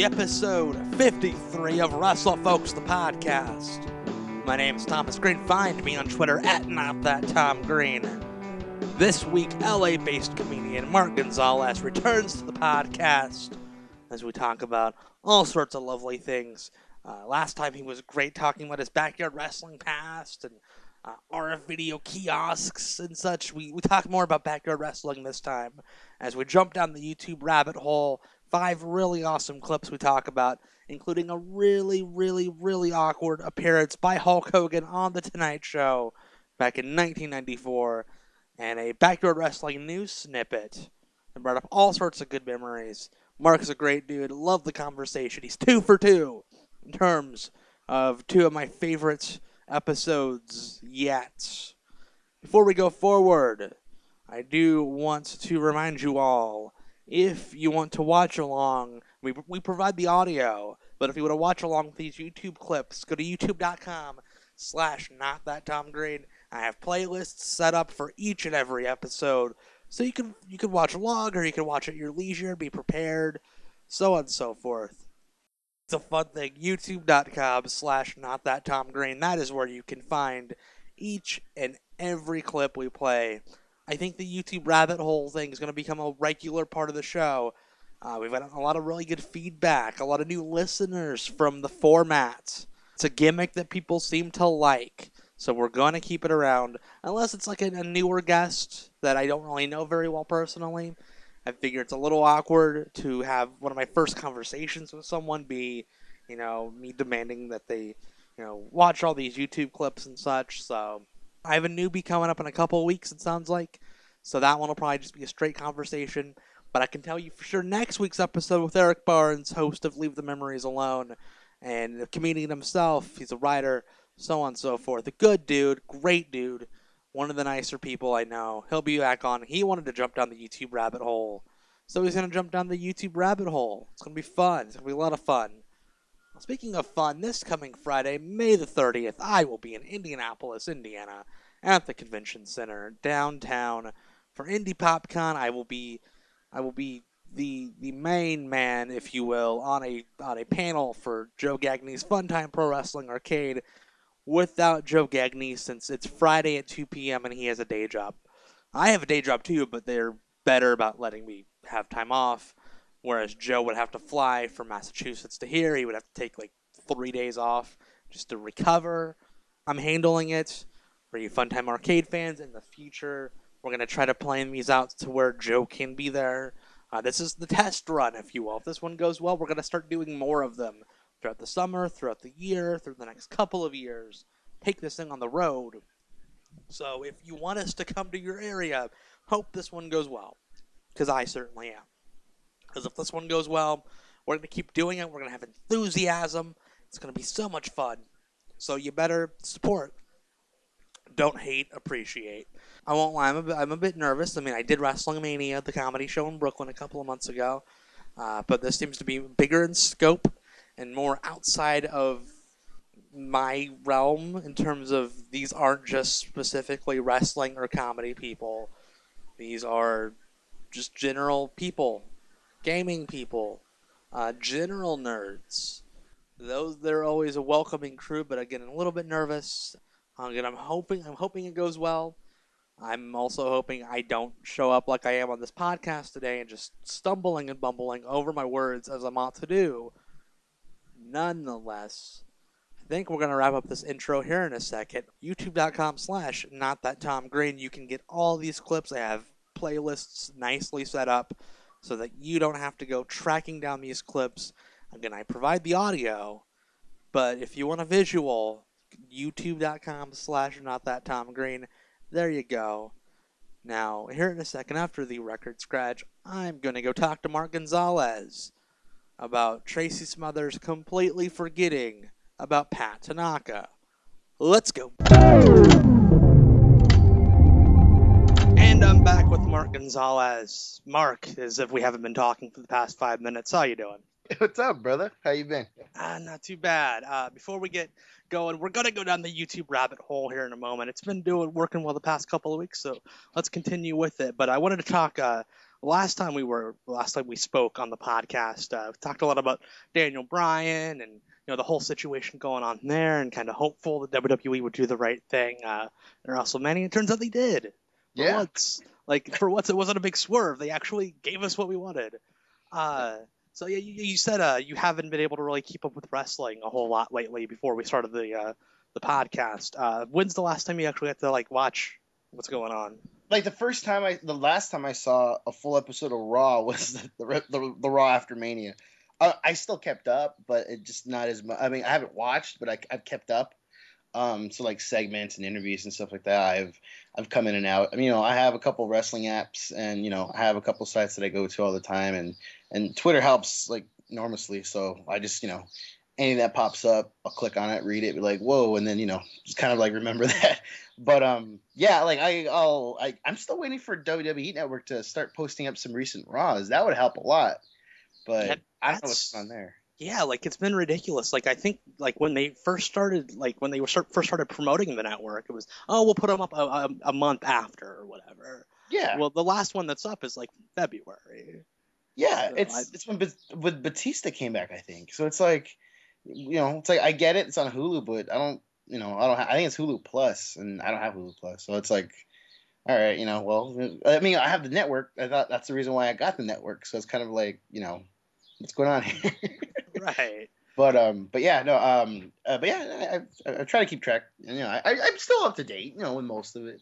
the episode 53 of Wrestle Folks, the podcast. My name is Thomas Green. Find me on Twitter at not that Tom Green. This week, LA-based comedian Mark Gonzales returns to the podcast as we talk about all sorts of lovely things. Uh, last time he was great talking about his backyard wrestling past and uh, RF video kiosks and such. We, we talk more about backyard wrestling this time as we jump down the YouTube rabbit hole. Five really awesome clips we talk about, including a really, really, really awkward appearance by Hulk Hogan on The Tonight Show back in 1994, and a backyard wrestling news snippet that brought up all sorts of good memories. Mark's a great dude. Love the conversation. He's two for two in terms of two of my favorite episodes yet. Before we go forward, I do want to remind you all if you want to watch along, we, we provide the audio, but if you want to watch along with these YouTube clips, go to youtube.com slash not that Tom Green. I have playlists set up for each and every episode, so you can you can watch along or you can watch at your leisure, be prepared, so on and so forth. It's a fun thing. YouTube.com slash not that Tom Green. That is where you can find each and every clip we play. I think the YouTube rabbit hole thing is going to become a regular part of the show. Uh, we've had a lot of really good feedback, a lot of new listeners from the format. It's a gimmick that people seem to like, so we're going to keep it around. Unless it's like a, a newer guest that I don't really know very well personally. I figure it's a little awkward to have one of my first conversations with someone be, you know, me demanding that they, you know, watch all these YouTube clips and such. So I have a newbie coming up in a couple weeks, it sounds like. So that one will probably just be a straight conversation. But I can tell you for sure next week's episode with Eric Barnes, host of Leave the Memories Alone, and the comedian himself, he's a writer, so on and so forth. A good dude, great dude one of the nicer people I know. He'll be back on. He wanted to jump down the YouTube rabbit hole. So he's going to jump down the YouTube rabbit hole. It's going to be fun. It's going to be a lot of fun. Speaking of fun, this coming Friday, May the 30th, I will be in Indianapolis, Indiana, at the Convention Center downtown for Indy PopCon. I will be I will be the the main man, if you will, on a on a panel for Joe Gagney's Fun Time Pro Wrestling Arcade without Joe Gagney since it's Friday at 2 p.m. and he has a day job. I have a day job too, but they're better about letting me have time off. Whereas Joe would have to fly from Massachusetts to here. He would have to take like three days off just to recover. I'm handling it. For you Funtime Arcade fans in the future, we're going to try to plan these out to where Joe can be there. Uh, this is the test run, if you will. If this one goes well, we're going to start doing more of them throughout the summer, throughout the year, through the next couple of years. Take this thing on the road. So if you want us to come to your area, hope this one goes well. Because I certainly am. Because if this one goes well, we're going to keep doing it. We're going to have enthusiasm. It's going to be so much fun. So you better support. Don't hate, appreciate. I won't lie, I'm a bit, I'm a bit nervous. I mean, I did Wrestling Mania, the comedy show in Brooklyn, a couple of months ago. Uh, but this seems to be bigger in scope and more outside of my realm in terms of these aren't just specifically wrestling or comedy people. These are just general people, gaming people, uh, general nerds. Those they're always a welcoming crew, but I again, a little bit nervous. Again, I'm hoping I'm hoping it goes well. I'm also hoping I don't show up like I am on this podcast today and just stumbling and bumbling over my words as I'm ought to do nonetheless, I think we're going to wrap up this intro here in a second. YouTube.com slash not that Tom Green. You can get all these clips. I have playlists nicely set up so that you don't have to go tracking down these clips. Again, I provide the audio, but if you want a visual, youtube.com slash not that Tom Green. There you go. Now, here in a second after the record scratch, I'm going to go talk to Mark Gonzales about Tracy Smothers completely forgetting about Pat Tanaka. Let's go. And I'm back with Mark Gonzales. Mark, as if we haven't been talking for the past five minutes. How you doing? What's up, brother? How you been? Uh, not too bad. Uh, before we get going, we're gonna go down the YouTube rabbit hole here in a moment. It's been doing working well the past couple of weeks, so let's continue with it. But I wanted to talk uh, last time we were last time we spoke on the podcast, uh, we talked a lot about Daniel Bryan and you know the whole situation going on there, and kind of hopeful that WWE would do the right thing uh, in WrestleMania. It turns out they did. Yeah. once, like for once, it wasn't a big swerve. They actually gave us what we wanted. Uh, so yeah, you, you said uh, you haven't been able to really keep up with wrestling a whole lot lately. Before we started the uh, the podcast, uh, when's the last time you actually got to like watch what's going on? Like the first time I, the last time I saw a full episode of Raw was the the, the, the Raw after Mania. I, I still kept up, but it just not as much. I mean, I haven't watched, but I, I've kept up. Um, so like segments and interviews and stuff like that. I've I've come in and out. I mean, you know, I have a couple wrestling apps, and you know, I have a couple sites that I go to all the time, and and Twitter helps like enormously. So I just you know, anything that pops up, I'll click on it, read it, be like, whoa, and then you know, just kind of like remember that. But um, yeah, like I, I'll, I, I'm still waiting for WWE Network to start posting up some recent Raws. That would help a lot. But That- I don't know what's on there. Yeah, like it's been ridiculous. Like I think like when they first started, like when they were start, first started promoting the network, it was oh we'll put them up a, a, a month after or whatever. Yeah, Well, the last one that's up is like February. yeah. so It's I- it's when when Batista came back, I think. So it's like, you know, it's like I get it. It's on Hulu, but I don't, you know, I don't. Ha- I think it's Hulu Plus, and I don't have Hulu Plus. So it's like, all right, you know, well, I mean, I have the network. I thought that's the reason why I got the network. So it's kind of like, you know, what's going on here? Right. But um, but yeah, no, um, uh, but yeah, I, I, I try to keep track. You know, I, I'm still up to date, you know, with most of it.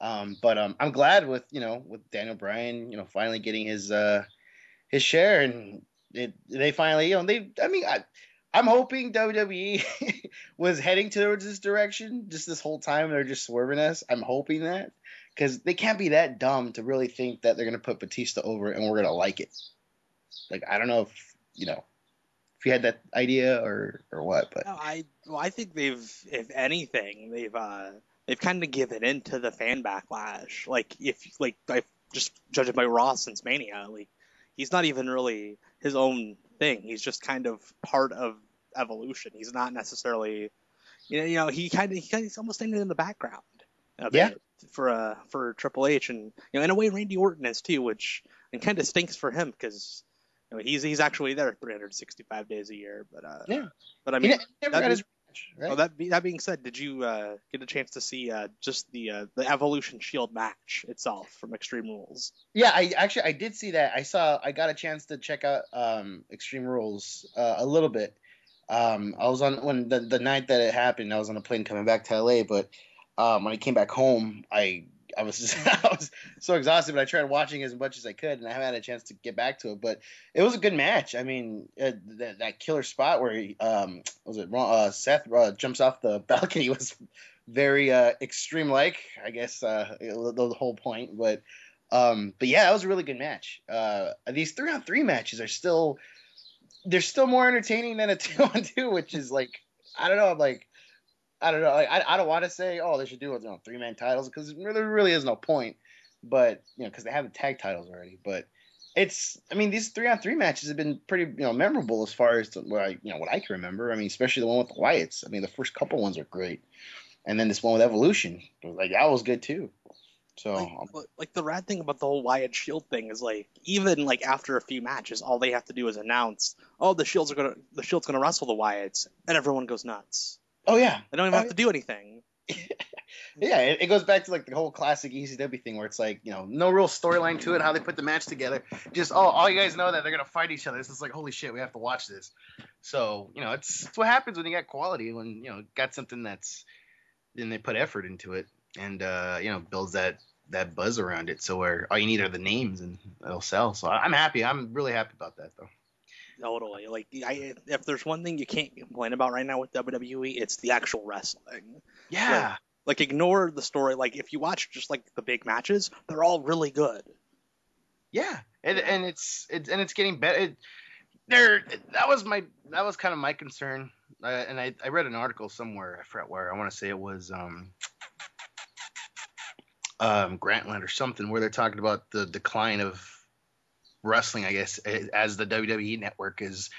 Um, but um, I'm glad with you know with Daniel Bryan, you know, finally getting his uh his share, and it, they finally, you know, they. I mean, I, I'm hoping WWE was heading towards this direction just this whole time. They're just swerving us. I'm hoping that because they can't be that dumb to really think that they're gonna put Batista over and we're gonna like it. Like I don't know if you know if you had that idea or or what, but No, I well, I think they've, if anything, they've uh they've kind of given in to the fan backlash. Like if like I just judging by Raw since Mania, like he's not even really his own thing. He's just kind of part of evolution. He's not necessarily, you know, you know he kind of he he's almost standing in the background. Yeah. For uh for Triple H and you know in a way Randy Orton is too, which and kind of stinks for him because. He's he's actually there 365 days a year, but uh, Yeah. But I mean, ne- never that got is- his match, right? Oh, that be, that being said, did you uh, get a chance to see uh, just the uh, the Evolution Shield match itself from Extreme Rules? Yeah, I actually I did see that. I saw I got a chance to check out um Extreme Rules uh, a little bit. Um I was on when the the night that it happened, I was on a plane coming back to LA, but um when I came back home, I I was just, I was so exhausted, but I tried watching as much as I could, and I haven't had a chance to get back to it. But it was a good match. I mean, uh, that, that killer spot where he, um was it? Uh, Seth uh, jumps off the balcony was very uh, extreme like, I guess uh, the, the whole point. But um, but yeah, that was a really good match. Uh, these three on three matches are still they're still more entertaining than a two on two, which is like I don't know, I'm like I don't know, like, I I don't want to say oh they should do you know, three man titles because there really is no point, but you know because they have the tag titles already, but. It's, I mean, these three on three matches have been pretty, you know, memorable as far as to what I, you know, what I can remember. I mean, especially the one with the Wyatts. I mean, the first couple ones are great, and then this one with Evolution, like that was good too. So Like, um, like- like the rad thing about the whole Wyatt Shield thing is like even like after a few matches, all they have to do is announce, oh the Shields are gonna the Shield's gonna wrestle the Wyatts, and everyone goes nuts. Oh yeah, They don't even Oh, have to do anything. yeah, it, it goes back to like the whole classic ECW thing where it's like, you know, no real storyline to it, how they put the match together. Just, oh, all you guys know that they're going to fight each other. It's just like, holy shit, we have to watch this. So, you know, it's, it's what happens when you got quality, when, you know, got something that's, then they put effort into it and, uh, you know, builds that, that buzz around it. So where all you need are the names and it'll sell. So I- I'm happy. I'm really happy about that though. Totally. Like I, if there's one thing you can't complain about right now with WWE, it's the actual wrestling. Yeah. Like ignore the story. Like if you watch just like the big matches, they're all really good. Yeah, and and it's it's and it's getting better. It, there, that was my that was kind of my concern, uh, and I I read an article somewhere. I forgot where. I want to say it was um um Grantland or something, where they're talking about the decline of wrestling. I guess as the WWE network is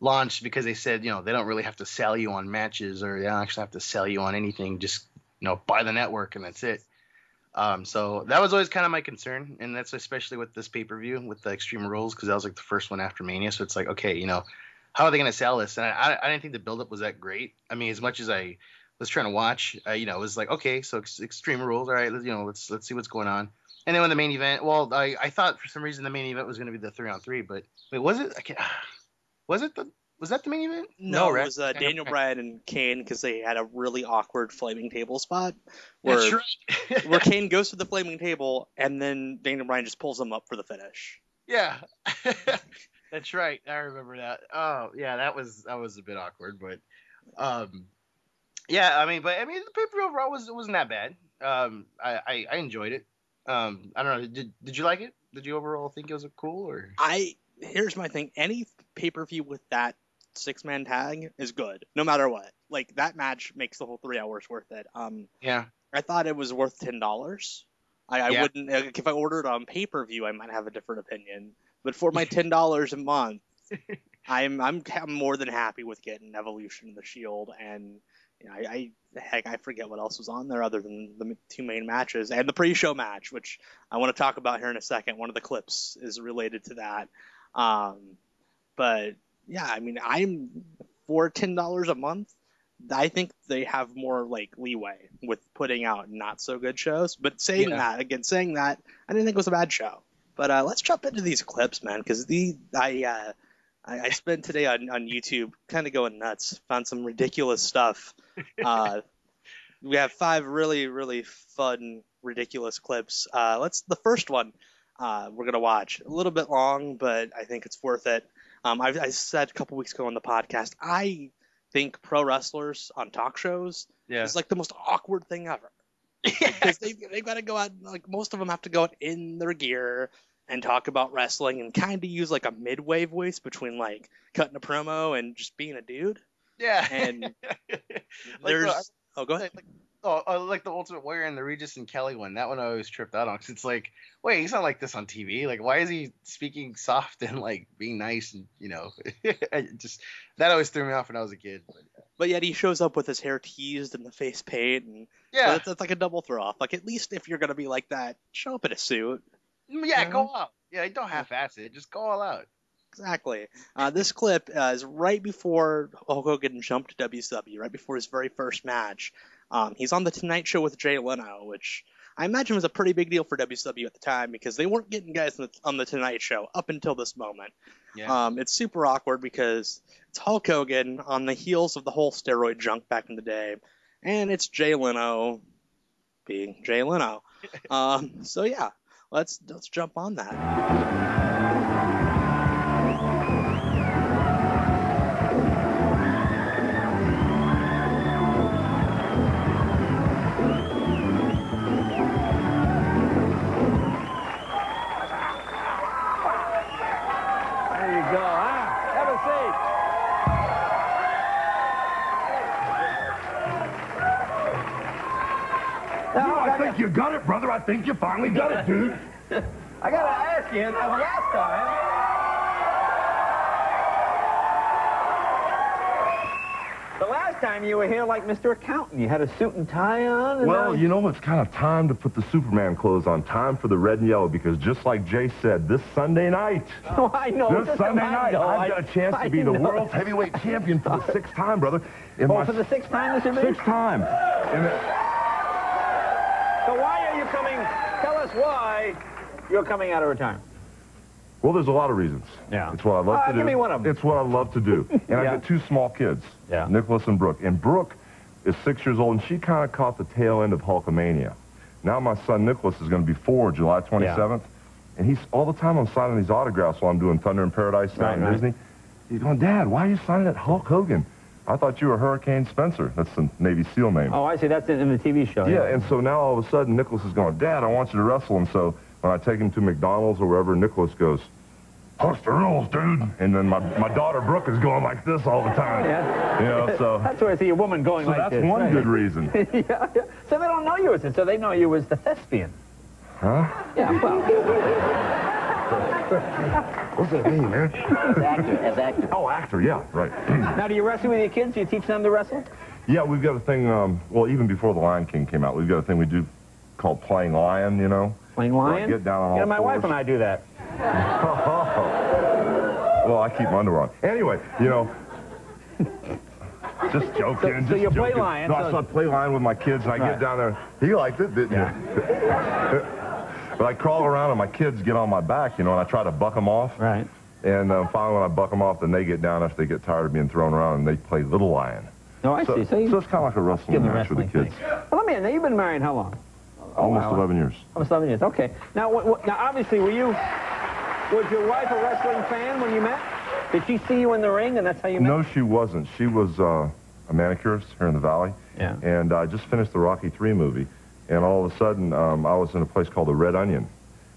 launched because they said you know they don't really have to sell you on matches or they don't actually have to sell you on anything. Just you know buy the network and that's it. Um, so that was always kind of my concern, and that's especially with this pay per view with the Extreme Rules because that was like the first one after Mania. So it's like, okay, you know, how are they going to sell this? And I, I, didn't think the buildup was that great. I mean, as much as I was trying to watch, uh, you know, it was like, okay, so Extreme Rules, all right, you know, let's let's see what's going on. And then when the main event, well, I, I thought for some reason the main event was going to be the three on three, but wait, was it? I can't, was it the was that the main event? No, no it was uh, Daniel Bryan and Kane because they had a really awkward flaming table spot where right. where Kane goes to the flaming table and then Daniel Bryan just pulls him up for the finish. Yeah, that's right. I remember that. Oh yeah, that was that was a bit awkward, but um, yeah, I mean, but I mean the pay per view overall was wasn't that bad. Um, I, I, I enjoyed it. Um, I don't know. Did did you like it? Did you overall think it was cool or? I here's my thing. Any pay per view with that six man tag is good, no matter what. Like that match makes the whole three hours worth it. Um, yeah, I thought it was worth ten dollars. I, I yeah. wouldn't like, if I ordered on pay per view, I might have a different opinion. But for my ten dollars a month, I'm I'm I'm more than happy with getting Evolution of the Shield, and you know, I, I heck I forget what else was on there other than the two main matches and the pre-show match, which I want to talk about here in a second. One of the clips is related to that. Um, but yeah, I mean, I'm for ten dollars a month. I think they have more like leeway with putting out not so good shows. But saying yeah. that again, saying that, I didn't think it was a bad show. But uh, let's jump into these clips, man, because the I, uh, I I spent today on on YouTube kind of going nuts. Found some ridiculous stuff. Uh, we have five really really fun ridiculous clips. Uh, let's the first one uh, we're gonna watch a little bit long, but I think it's worth it. Um, I, I said a couple weeks ago on the podcast, I think pro wrestlers on talk shows yeah. is like the most awkward thing ever. Because they they've got to go out like most of them have to go out in their gear and talk about wrestling and kind of use like a midway voice between like cutting a promo and just being a dude. Yeah. And there's like, oh go ahead. Like, Oh, like the Ultimate Warrior and the Regis and Kelly one. That one I always tripped out on because it's like, wait, he's not like this on TV. Like, why is he speaking soft and like being nice and you know, just that always threw me off when I was a kid. But, yeah. but yet he shows up with his hair teased and the face paint, and yeah, that's, that's like a double throw off. Like, at least if you're gonna be like that, show up in a suit. Mm, yeah, you know? go out. Yeah, don't half-ass it. Just go all out. Exactly. Uh, this clip uh, is right before Hulk Hogan jumped to WCW, right before his very first match. Um, he's on the Tonight Show with Jay Leno, which I imagine was a pretty big deal for WCW at the time because they weren't getting guys on the, on the Tonight Show up until this moment. Yeah. Um, it's super awkward because it's Hulk Hogan on the heels of the whole steroid junk back in the day, and it's Jay Leno being Jay Leno. um, so yeah, let's let's jump on that. Think you finally got it, dude. I gotta ask you, the last time. The last time you were here like Mr. Accountant. You had a suit and tie on. And well, you know, it's kind of time to put the Superman clothes on. Time for the red and yellow because just like Jay said, this Sunday night. Oh, I know. This Sunday night, I've got a chance I, to be the know. world's heavyweight champion for the sixth time, brother. In oh, for the sixth time, Mr. Sixth time. So why are you coming? Tell us why you're coming out of retirement. Well, there's a lot of reasons. Yeah. It's what I love uh, to do. Give me one of them. It's what I love to do. And yeah. I got two small kids, yeah. Nicholas and Brooke. And Brooke is six years old, and she kind of caught the tail end of Hulkamania. Now my son Nicholas is going to be four, July 27th. Yeah. And he's all the time I'm signing these autographs while I'm doing Thunder in Paradise right, in right. Disney. He's going, Dad, why are you signing at Hulk Hogan? I thought you were Hurricane Spencer. That's the Navy SEAL name. Oh, I see. That's in, the TV show. Yeah, yeah, and so now all of a sudden Nicholas is going, Dad, I want you to wrestle. him. so when I take him to McDonald's or wherever, Nicholas goes, What's the rules, dude? And then my, my daughter Brooke is going like this all the time. Yeah. You know, so. that's where I see a woman going so like that's this. that's one right. good reason. yeah, yeah. So they don't know you as it. So they know you as the thespian. Huh? Yeah, well. What's that mean, man? As actor, as actor. Oh, actor, yeah, right. now, do you wrestle with your kids? Do you teach them to wrestle? Yeah, we've got a thing, um, well, even before The Lion King came out, we've got a thing we do called playing lion. You know. Playing lion? get down on all know, my wife and I do that. well, I keep my underwear on. Anyway, you know. Just joking. So- so just you play lion, No, I so- so I play lion with my kids, and I Right. get down there. He liked it, didn't you? but I crawl around, and my kids get on my back, you know, and I try to buck them off. Right. And um, finally, when I buck them off, then they get down after they get tired of being thrown around, and they play little lion. No, I so, see. So you so it's kind of like a wrestling match with the kids. thing. Well, let me. Now you've been married how long? Almost wow. 11 years. Almost 11 years. Okay. Now, now obviously, were you? Was your wife a wrestling fan when you met? Did she see you in the ring, and that's how you met? No, she wasn't. She was uh, a manicurist here in the Valley. Yeah. And I just finished the Rocky 3 movie, and all of a sudden, um, I was in a place called the Red Onion.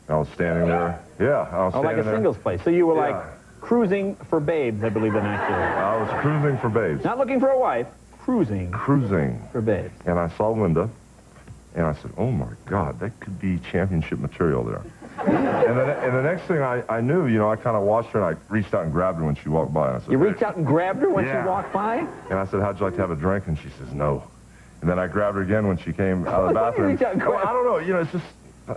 And I was standing there. Yeah, I was Oh, like a there. singles place. So you were like cruising for babes, I believe the next year. I was cruising for babes. Not looking for a wife, cruising Cruising. for babes. And I saw Linda, and I said, oh, my God, that could be championship material there. and, the, and the next thing I, I knew, you know, I kind of watched her, and I reached out and grabbed her when she walked by. And I said, You "Hey." reached out and grabbed her when Yeah. she walked by? And I said, how'd you like to have a drink? And she says, no. And then I grabbed her again when she came out of the Why would you bathroom. reach out and grab- Well, I don't know. You know, it's just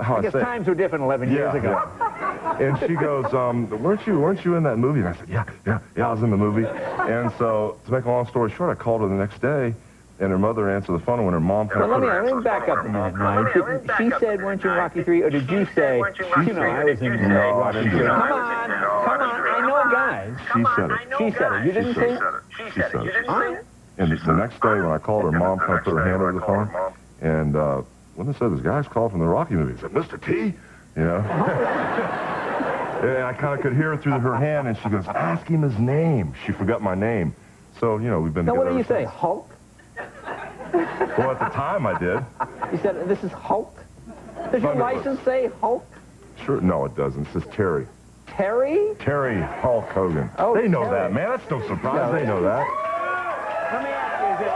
how I I, guess say it. times were different 11 years ago. yeah. And she goes, um, weren't you weren't you in that movie? And I said, yeah, yeah, yeah, I was in the movie. And so, to make a long story short, I called her the next day, and her mother answered the phone, when her mom Well, kind let me, of let me back up a minute. Now. Did, she said, weren't you in Rocky 3, or did you say, you know, I was in No, I Rocky didn't 3? Come on, come on, I know guys. she said it. She said it. You didn't say said it? She said it. Huh? And the, next day when I called her, mom kind of put her hand over the phone, and uh, Linda said, this guy's called from the Rocky movie. I said, Mr. T? You know? and I kind of could hear it through her hand, and she goes, ask him his name. She forgot my name. So, you know, we've been Now, what together do you say, Hulk? Well, at the time I did. You said, this is Hulk? Does your license say Hulk? Sure. No, it doesn't. It says Terry. Terry? Terry Hulk Hogan. Oh, they know Terry. that, man. That's no surprise. Yeah. They know that. Let me ask you,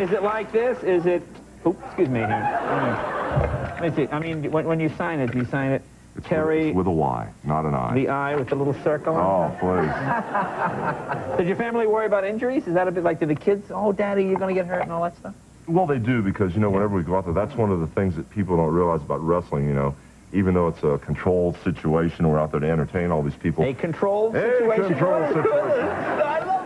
is it like this? Is it, oops, excuse me. Let me see. I mean, when, when you sign it, do you sign it It's Terry, with, with a Y, not an I. the I with the little circle? Oh, please. Did your family worry about injuries? Is that a bit like, did the kids, oh, daddy, you're going to get hurt and all that stuff? Well, they do because, you know, whenever we go out there, that's one of the things that people don't realize about wrestling, you know. Even though it's a controlled situation, we're out there to entertain all these people. A controlled situation? controlled situation. I love.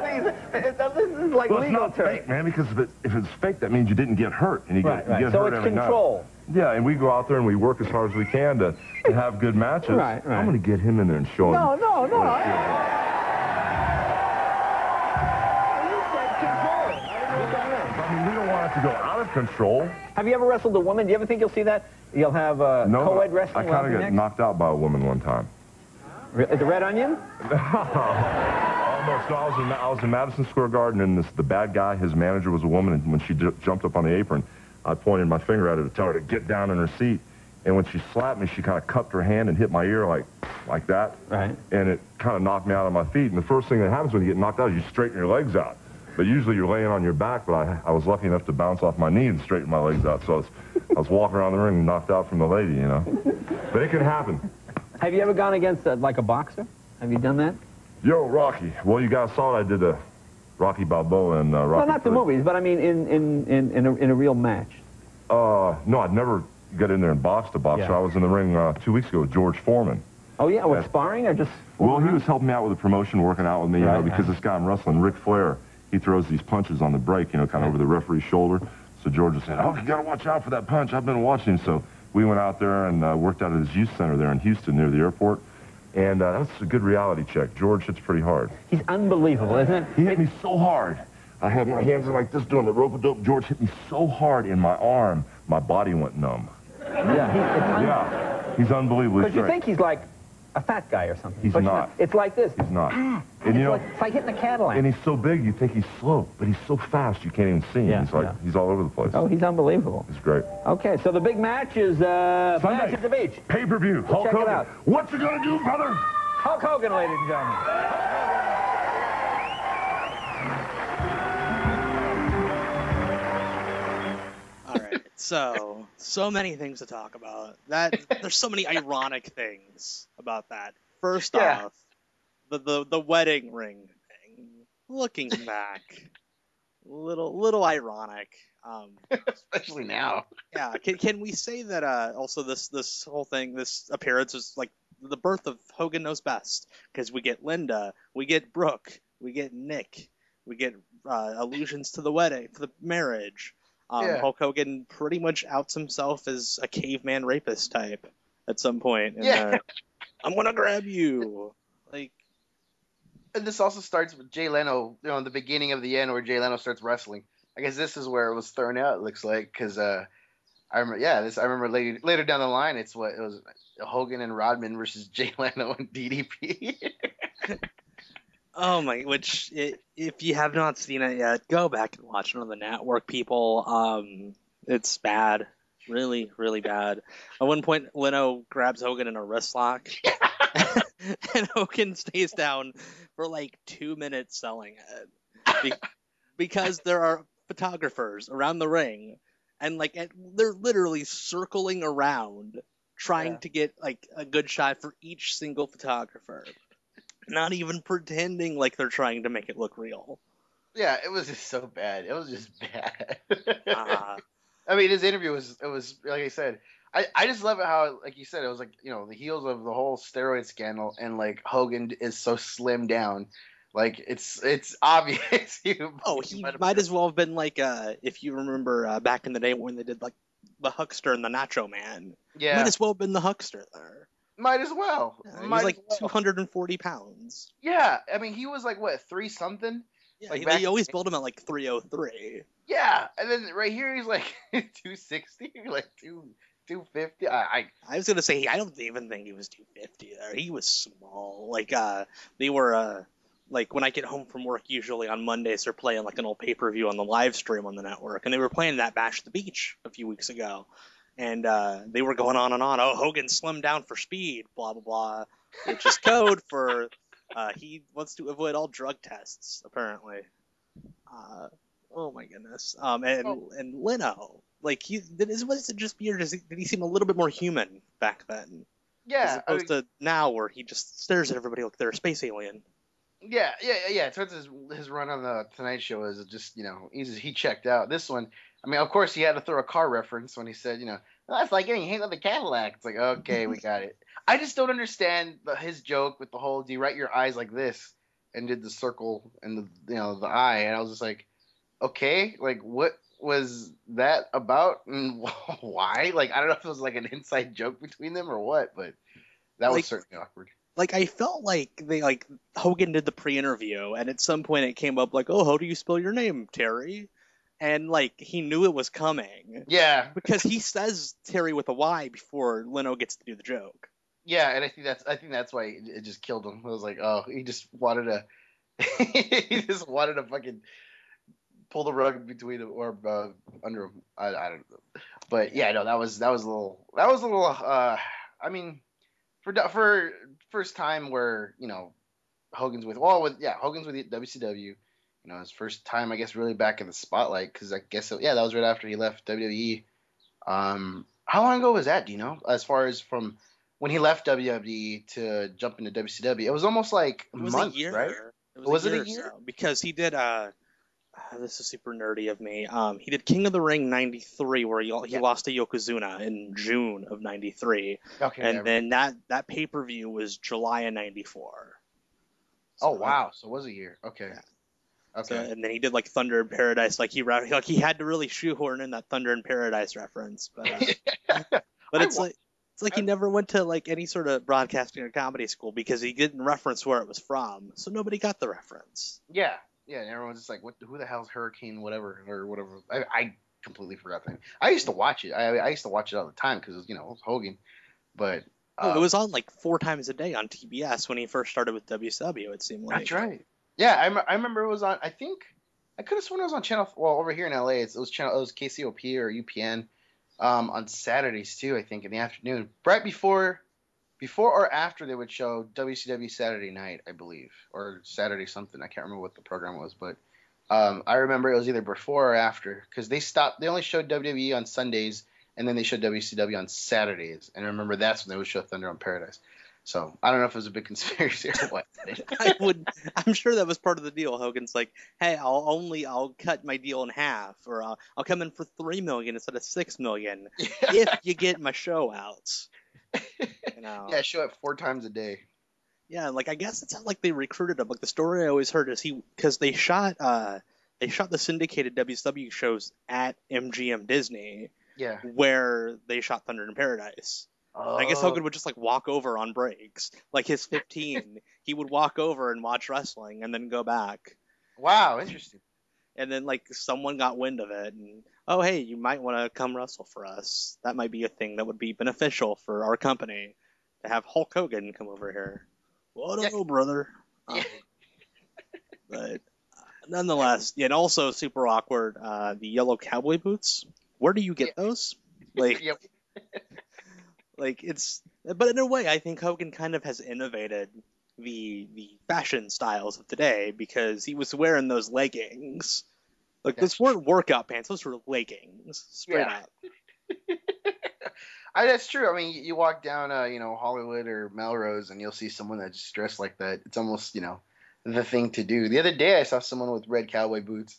This is like well, it's not terms. fake, man, because if, it, if it's fake, that means you didn't get hurt. And you Right, get, you right. get So hurt it's every night. control. Yeah, and we go out there and we work as hard as we can to, to have good matches. Right, right. I'm going to get him in there and show him. No, no, no. what I- feels like. You said control. I didn't know what that meant. I mean, we don't want it to go out of control. Have you ever wrestled a woman? Do you ever think you'll see that? You'll have uh, No, co-ed I kind of got neck? knocked out by a woman one time. The Red Onion? Almost. No, I was in, I was in Madison Square Garden, and this the bad guy, his manager was a woman, and when she jumped up on the apron, I pointed my finger at her to tell her to get down in her seat. And when she slapped me, she kind of cupped her hand and hit my ear like, like that. Right. And it kind of knocked me out of my feet. And the first thing that happens when you get knocked out is you straighten your legs out. But usually you're laying on your back, but I, I was lucky enough to bounce off my knee and straighten my legs out. So I was, I was walking around the ring and knocked out from the lady, you know. But it can happen. Have you ever gone against uh, like a boxer? Have you done that? Yo, Rocky. Well, you guys saw it. I did a Rocky Balboa and uh, Rocky. well, not the movies, but I mean in in in in a, in a real match. Uh, no, I'd never got in there and boxed a boxer. Yeah. I was in the ring uh, two weeks ago with George Foreman. Oh yeah, with sparring or just? Well, he was helping me out with the promotion, working out with me, you Right, know, because right. this guy I'm wrestling, Ric Flair, he throws these punches on the break, you know, kind of over the referee's shoulder. So George was saying, oh, you got to watch out for that punch. I've been watching. So we went out there and uh, worked out at his youth center there in Houston near the airport. And uh, that's a good reality check. George hits pretty hard. He's unbelievable, isn't it? He hit me so hard. I had my hands like this doing the rope-a-dope. George hit me so hard in my arm, my body went numb. Yeah. He, Yeah, he's unbelievable. Because you think he's like a fat guy or something. He's but not. It's like this. He's not. And It's, you know, like, it's like hitting a Cadillac. and he's so big, you think he's slow, but he's so fast you can't even see him. Yeah, he's like, yeah. he's all over the place. oh, he's unbelievable. He's great. Okay, so the big match is uh, Sunday. Bash at the Beach. Pay-per-view. Hulk check it Hogan. out. What's he gonna do, brother? Hulk Hogan, ladies and gentlemen. So, so many things to talk about. That there's so many ironic things about that. First Yeah. off, the, the the wedding ring thing. Looking back, little little ironic. Um, Especially now. yeah, can can we say that uh, also this this whole thing, this appearance is like the birth of Hogan knows best because we get Linda, we get Brooke, we get Nick, we get uh, allusions to the wedding, to the marriage. Um, Yeah. Hulk Hogan pretty much outs himself as a caveman rapist type at some point. Yeah. I'm gonna grab you. Like, And this also starts with Jay Leno, you know, in the beginning of the end where Jay Leno starts wrestling. I guess this is where it was thrown out. It looks like because uh, I remember, yeah, this I remember later later down the line. It's what it was Hogan and Rodman versus Jay Leno and DDP. oh my! Which, i if you have not seen it yet, go back and watch it on the network, people. Um, it's bad, really, really bad. At one point, Leno grabs Hogan in a wrist lock, and Hogan stays down for like two minutes selling it Be- because there are photographers around the ring, and like and they're literally circling around trying Yeah. to get like a good shot for each single photographer. Not even pretending like they're trying to make it look real. yeah, it was just so bad. It was just bad. Uh, I mean, his interview was it was like I said. I, I just love it how like you said it was like you know the heels of the whole steroid scandal and like Hogan is so slim down, like it's it's obvious. he, oh, he might as well have been like uh, if you remember uh, back in the day when they did like the Huckster and the Nacho Man. yeah Might as well have been the Huckster there. Might as well. Yeah, he was like well. 240 pounds. Yeah, I mean he was like what three something. Yeah, Like they always build him at like 303. Yeah, and then right here he's like 260, like two 250. I, I I was gonna say I don't even think he was 250 there. He was small. Like uh, they were uh, like when I get home from work usually on Mondays they're playing like an old pay per view on the live stream on the network, and they were playing that Bash at the Beach a few weeks ago, and uh, they were going on and on. Oh, Hogan slimmed down for speed, blah blah blah, which is code for uh, he wants to avoid all drug tests apparently. Uh, oh my goodness. Um, and Oh. and Leno, like he. Is was it just weird? Does he, did he seem a little bit more human back then, as yeah, I opposed mean, to now, where he just stares at everybody like they're a space alien? Yeah, yeah, yeah. Towards his his run on the Tonight Show is just you know he's he checked out. This one, I mean, of course he had to throw a car reference when he said you know "Well, that's like getting hit with a Cadillac. It's like okay, we got it. I just don't understand the, his joke with the whole "Do you write your eyes like this?" and did the circle and the you know the eye, and I was just like, okay, like what was that about and why? Like I don't know if it was like an inside joke between them or what, but that was certainly awkward. Like I felt like they like Hogan did the pre-interview, and at some point it came up like, "Oh, how do you spell your name, Terry?" And like he knew it was coming Yeah, because he says Terry with a Y before Leno gets to do the joke. yeah, and I think that's I think that's why it, it just killed him. I was like, oh, he just wanted to, he just wanted to fucking pull the rug between him or uh, under him. I, I don't know, but yeah, no, that was that was a little that was a little. uh I mean, for for first time where you know Hogan's with well with yeah Hogan's with WCW. You know, his first time, I guess, really back in the spotlight because I guess yeah, that was right after he left WWE. Um, how long ago was that? Do you know? As far as from when he left WWE to jump into WCW, it was almost like It was months, a year, right? It was, Was a it a year, year? so, because he did. Uh, ah, this is super nerdy of me. Um, he did King of the Ring '93, where he he Yeah. lost to Yokozuna in June of '93, Okay. and then that that pay per view was July of '94. oh wow, so it was a year. Okay. Yeah. Okay. So, and then he did like Thunder in Paradise, like he like he had to really shoehorn in that Thunder in Paradise reference, but uh, but it's like it's like he never went to like any sort of broadcasting or comedy school because he didn't reference where it was from, so nobody got the reference. yeah, yeah, and everyone's just like, "What? Who the hell's Hurricane? Whatever or whatever." I, I completely forgot that. I used to watch it. I, I used to watch it all the time because you know it was Hogan, but Oh, uh, it was on like four times a day on TBS when he first started with WCW. It seemed like That's right. Yeah, I, I remember it was on. I think I could have sworn it was on channel. Well, over here in LA, it's, it was channel. It was KCOP or UPN um, on Saturdays too. I think in the afternoon, right before, before or after they would show WCW Saturday Night, I believe, or Saturday something. I can't remember what the program was, but um, I remember it was either before or after because they stopped. They only showed WWE on Sundays, and then they showed WCW on Saturdays. And I remember that's when they would show Thunder on Paradise. So I don't know if it was a big conspiracy or what. I would. I'm sure that was part of the deal. Hogan's like, "Hey, I'll only I'll cut my deal in half, or I'll, I'll come in for three million instead of six million if you get my show out." You know? yeah, show up four times a day. Yeah, like I guess that's how like they recruited him. Like the story I always heard is he because they shot uh they shot the syndicated WCW shows at MGM Disney Yeah. where they shot Thunder in Paradise. I guess Oh. Hogan would just like walk over on breaks. Like his 15, he would walk over and watch wrestling and then go back. Wow, interesting. And then like someone got wind of it and oh hey, you might want to come wrestle for us. That might be a thing that would be beneficial for our company to have Hulk Hogan come over here. What Yeah. up, brother? Um, but uh, nonetheless, yeah, and also super awkward. Uh, the yellow cowboy boots. Where do you get those? Like, Yep. like it's but in a way i think hogan kind of has innovated the the fashion styles of today because he was wearing those leggings like those That's weren't workout pants those were leggings straight Yeah. up I, that's true. I mean, you, walk down, uh, you know, Hollywood or Melrose, and you'll see someone that's dressed like that. It's almost, you know, the thing to do. The other day, I saw someone with red cowboy boots,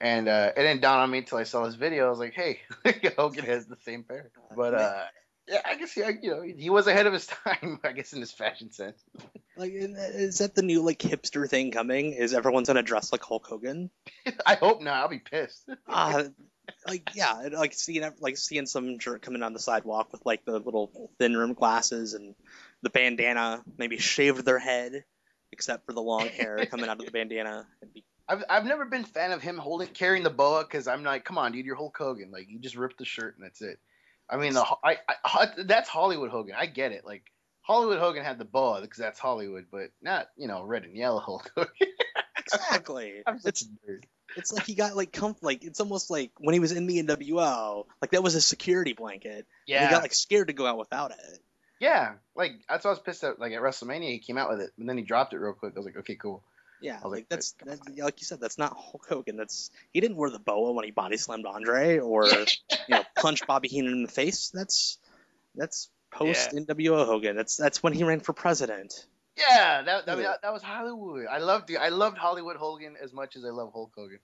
and uh, it didn't dawn on me until I saw this video. I was like, hey, Hogan has the same pair. But uh, yeah, I guess yeah, you know, he was ahead of his time. I guess in his fashion sense. like is that the new like hipster thing coming is everyone's gonna dress like hulk hogan I hope not. I'll be pissed. uh, like yeah like seeing like seeing some jerk coming down the sidewalk with like the little thin rim glasses and the bandana maybe shaved their head except for the long hair coming out of the bandana be I've I've never been a fan of him holding carrying the boa because I'm like, come on, dude, you're Hulk Hogan. Like you just ripped the shirt and that's it. I mean, the I, I that's Hollywood Hogan. I get it. Like Hollywood Hogan had the boa because that's Hollywood, but not you know red and yellow Hulk Hogan. Exactly. I'm such it's a nerd. it's like he got like comf like it's almost like when he was in the NWO, like that was a security blanket. And Yeah, he got like scared to go out without it. yeah. Like that's why I was pissed at. Like at WrestleMania, he came out with it, and then he dropped it real quick. I was like, okay, cool. Yeah, like like, that's that, like you said, that's not Hulk Hogan. That's he didn't wear the boa when he body slammed Andre or you know punched Bobby Heenan in the face. That's that's post NWO Hogan. That's that's when he ran for president. Yeah, that Yeah. that, that was Hollywood. I loved the I loved Hollywood Hogan as much as I love Hulk Hogan.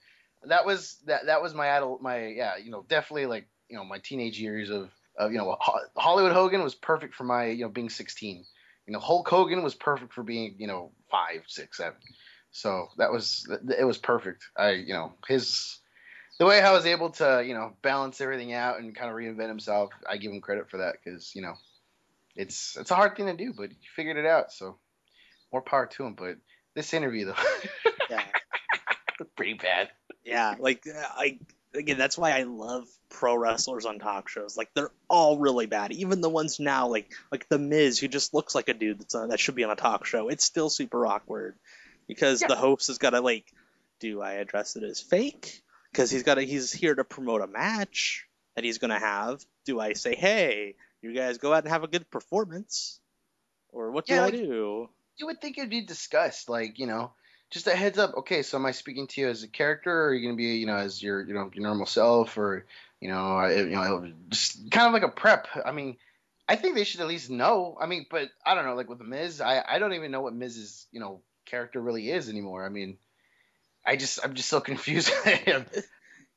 That was that that was my adult my yeah you know definitely like you know my teenage years of of you know Ho- Hollywood Hogan was perfect for my you know being 16. You know Hulk Hogan was perfect for being you know five six seven. So that was it was perfect. I you know his the way I was able to you know balance everything out and kind of reinvent himself. I give him credit for that because you know it's it's a hard thing to do, but he figured it out. So more power to him. But this interview though, Yeah, pretty bad. yeah. Like I again, that's why I love pro wrestlers on talk shows. Like they're all really bad. Even the ones now, like like the Miz, who just looks like a dude that's on, that should be on a talk show. It's still super awkward because Yeah. the host has got to like, do I address it as fake? Because he's got to he's here to promote a match that he's gonna have. Do I say, hey, you guys go out and have a good performance, or what do Yeah, I like- do? You would think it'd be discussed, like you know, just a heads up. Okay, so am I speaking to you as a character, or are you gonna be you know as your you know your normal self, or you know I, you know just kind of like a prep. I mean. I think they should at least know. I mean, but I don't know. Like with the Miz, I, I don't even know what Miz's you know character really is anymore. I mean, I just I'm just so confused.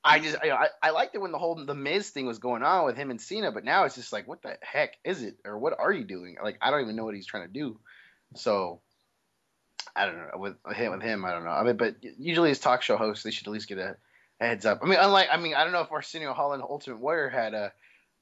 I just I, I I liked it when the whole the Miz thing was going on with him and Cena, but now it's just like what the heck is it or what are you doing? Like I don't even know what he's trying to do. So I don't know with him with him I don't know. I mean, but usually as talk show hosts they should at least get a, a heads up. I mean, unlike I mean I don't know if Arsenio Hall and Ultimate Warrior had a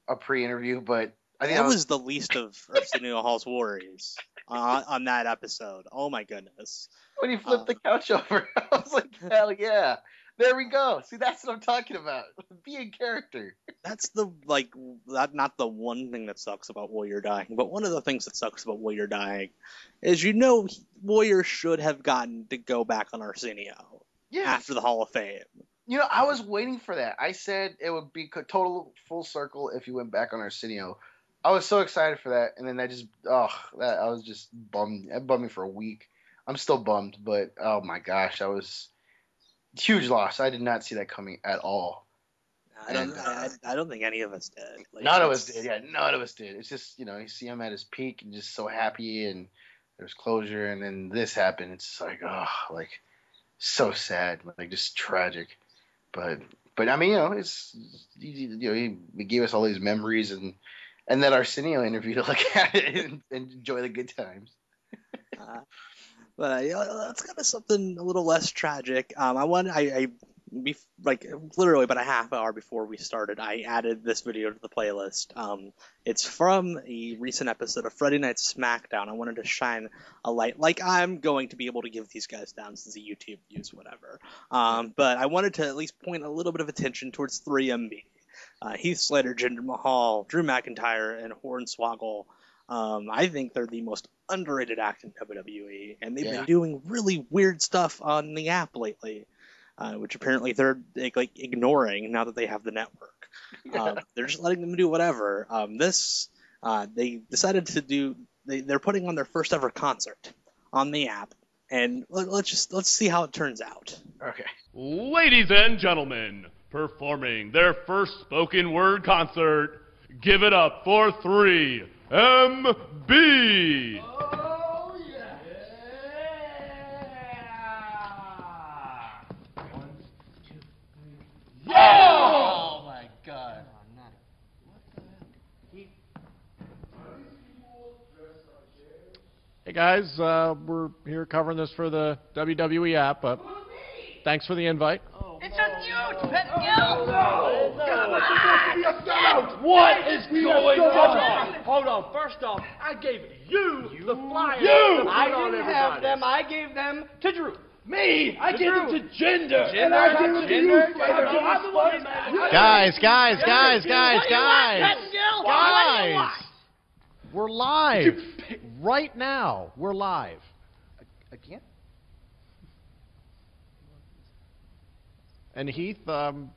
a pre-interview, but I think That was the least of Arsenio Hall's worries on, on that episode. Oh my goodness. when he flipped uh, the couch over. I was like, hell yeah. There we go. See, that's what I'm talking about. Be a character. That's the like that not the one thing that sucks about Warrior dying, but one of the things that sucks about Warrior dying is you know Warrior should have gotten to go back on Arsenio Yeah. after the Hall of Fame. You know, I was waiting for that. I said it would be total full circle if he went back on Arsenio. I was so excited for that, and then I just, oh, that I was just bummed. It bummed me for a week. I'm still bummed, but oh my gosh, I was huge loss. I did not see that coming at all. I don't. And, uh, I don't think any of us did. Like, none of us did. Yeah, none of us did. It's just you know you see him at his peak and just so happy and there's closure and then this happened. It's like oh like so sad like just tragic. But but I mean you know it's you know he gave us all these memories and and that Arsenio interview to look at it and, and enjoy the good times. Uh, but yeah, that's kind of something a little less tragic. Um, I wanted, I, I be, like literally about a half hour before we started, I added this video to the playlist. Um, it's from a recent episode of Friday Night SmackDown. I wanted to shine a light, like I'm going to be able to give these guys down since the YouTube views, whatever. Um, but I wanted to at least point a little bit of attention towards 3MB. Uh, Heath Slater, Jinder Mahal, Drew McIntyre, and Hornswoggle. Um, I think they're the most underrated act in WWE, and they've Yeah. been doing really weird stuff on the app lately, uh, which apparently they're like, like ignoring now that they have the network. Um, they're just letting them do whatever. Um, this uh, they decided to do. They, they're putting on their first ever concert on the app, and let, let's just let's see how it turns out. Okay. Ladies and gentlemen, performing their first spoken word concert, give it up for 3MB! Oh yeah. Oh my god. Hey guys, uh, we're here covering this for the WWE app. Uh, thanks for the invite. It's a huge pet Gil! What is going on? Hold on, first off, I gave you, the flyer. You! I didn't have them. I gave them to Drew. Me! I gave them to Jinder! Jinder, I gave them to you, Jinder, Father. Jinder. I'm the one Guys, guys, guys, guys, What do you want, guys, Pet Gil? What do you want? guys. We're live right now. We're live. And Heath, um,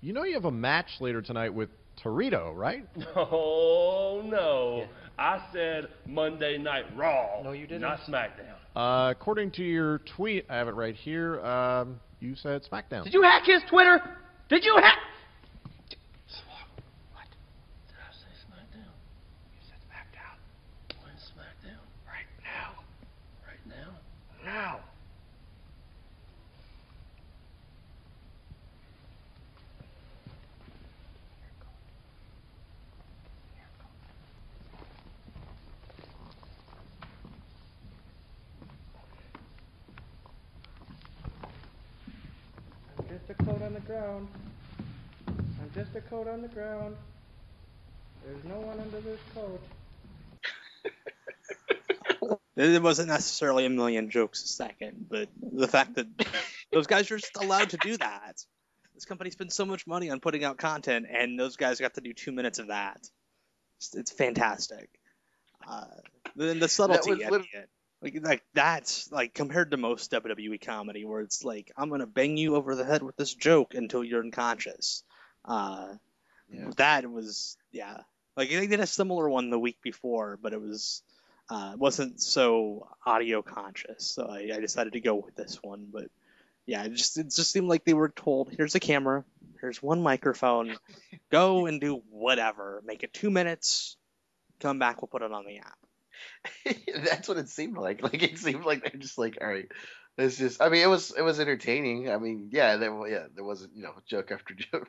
you know you have a match later tonight with Torito, right? Oh no! I said Monday Night Raw. No, you didn't. Not SmackDown. Uh, according to your tweet, I have it right here. Um, you said SmackDown. Did you hack his Twitter? Did you hack? What? Did I say SmackDown? You said SmackDown. When SmackDown? Right now. Right now. Now. I'm just a coat on the ground. I'm just a coat on the ground. There's no one under this coat. It wasn't necessarily a million jokes a second, but the fact that those guys are just allowed to do that. This company spends so much money on putting out content, and those guys got to do two minutes of that. It's, it's fantastic. Uh, then the subtlety was at lit- the end. Like, like that's like compared to most WWE comedy, where it's like I'm gonna bang you over the head with this joke until you're unconscious. Uh, Yeah. That was yeah. Like they did a similar one the week before, but it was uh, wasn't so audio conscious. So I, I decided to go with this one. But yeah, it just it just seemed like they were told, here's a camera, here's one microphone, go and do whatever. Make it two minutes. Come back, we'll put it on the app. That's what it seemed like. Like it seemed like they're just like, all right, it's just. I mean, it was it was entertaining. I mean, yeah, there yeah there wasn't you know joke after joke,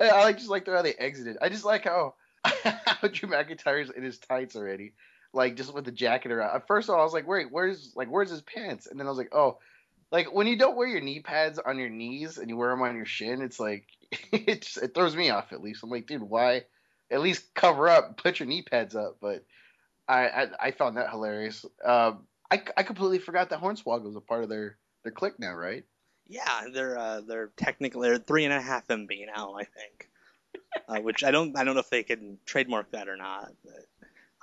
I like just like the how they exited. I just like how how Drew McIntyre's in his tights already, like just with the jacket around. At first, of all, I was like, wait, where's like where's his pants? And then I was like, oh. Like when you don't wear your knee pads on your knees and you wear them on your shin, it's like it just, it throws me off at least. I'm like, dude, why? At least cover up, put your knee pads up. But I I, I found that hilarious. Um, I, I completely forgot that Hornswoggle was a part of their their clique now, right? Yeah, they're uh, they're technically they're three and a half MB now, I think. uh, which I don't I don't know if they can trademark that or not. But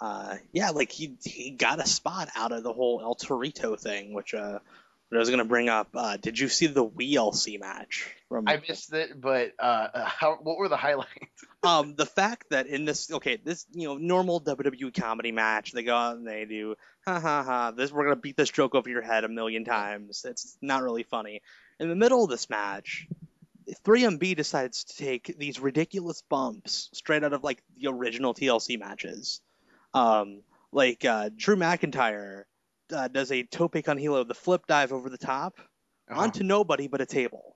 uh, yeah, like he he got a spot out of the whole El Torito thing, which uh, what I was gonna bring up. Uh, did you see the WLC match from? I missed it, but uh, how what were the highlights? um, the fact that in this okay, this you know normal WWE comedy match, they go out and they do ha ha ha. This we're gonna beat this joke over your head a million times. It's not really funny. In the middle of this match, 3MB decides to take these ridiculous bumps straight out of like the original TLC matches. Um, like uh, Drew McIntyre uh, does a tope con hilo, the flip dive over the top Uh-huh. onto nobody but a table,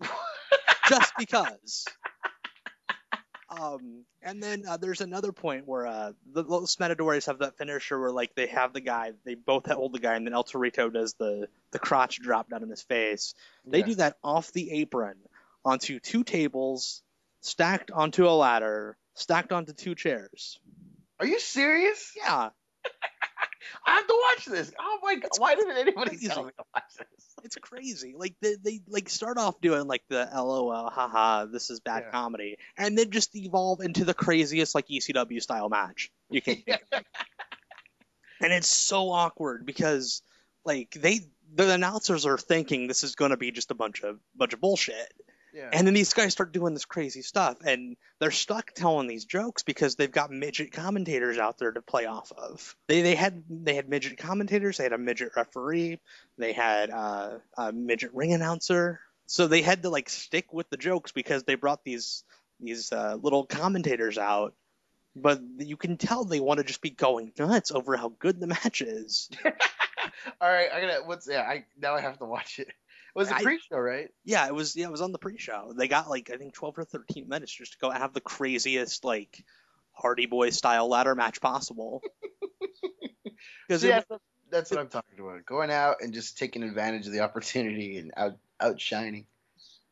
just because. Um, and then uh, there's another point where uh, the Los Matadores have that finisher where like they have the guy, they both hold the guy, and then El Torito does the the crotch drop down in his face. They Yeah. do that off the apron onto two tables, stacked onto a ladder, stacked onto two chairs. Are you serious? Yeah, I have to watch this. Oh my god! Why didn't anybody crazy. tell me to watch this? it's crazy. Like they, they like start off doing like the LOL, haha, this is bad Yeah. comedy, and then just evolve into the craziest like ECW style match you can. And it's so awkward because like they the announcers are thinking this is going to be just a bunch of bunch of bullshit. Yeah. And then these guys start doing this crazy stuff, and they're stuck telling these jokes because they've got midget commentators out there to play off of. They they had they had midget commentators, they had a midget referee, they had uh, a midget ring announcer, so they had to like stick with the jokes because they brought these these uh, little commentators out. But you can tell they want to just be going nuts over how good the match is. All right, I gotta. What's yeah? I now I have to watch it. It was a pre-show, right? Yeah, it was. Yeah, it was on the pre-show. They got like I think twelve or thirteen minutes just to go have the craziest like Hardy Boy style ladder match possible. Because Yeah, that's what I'm talking about. Going out and just taking advantage of the opportunity and out outshining.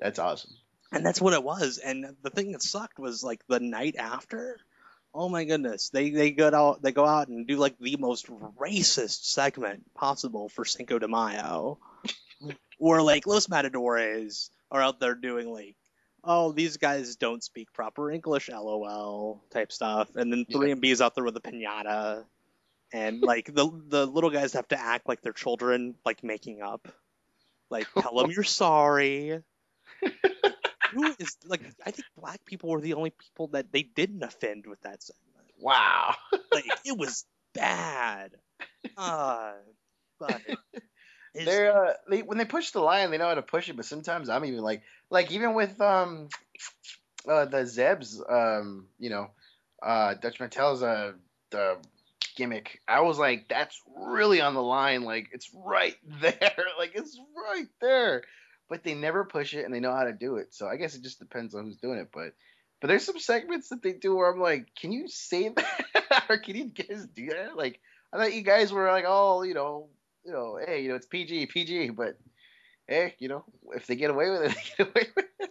That's awesome. and that's what it was. And the thing that sucked was like the night after. Oh my goodness, they they go out they go out and do like the most racist segment possible for Cinco de Mayo, where like Los Matadores are out there doing like, oh these guys don't speak proper English, lol type stuff, and then Yeah. 3MB is out there with a pinata, and like the the little guys have to act like they're children, like making up, like tell them you're sorry who is like I think black people were the only people that they didn't offend with that segment. Wow. Like it was bad. Uh but They're uh, they when they push the line, they know how to push it. But sometimes I'm even like like even with um uh, the Zebs um you know uh Dutch Mantell's uh the gimmick. I was like that's really on the line. Like it's right there. like it's right there. But they never push it and they know how to do it. So I guess it just depends on who's doing it. But but there's some segments that they do where I'm like, can you say that or can you guys do that? Like I thought you guys were like, oh, you know, you know, hey, you know, it's PG, PG, but hey, you know, if they get away with it, they get away with it.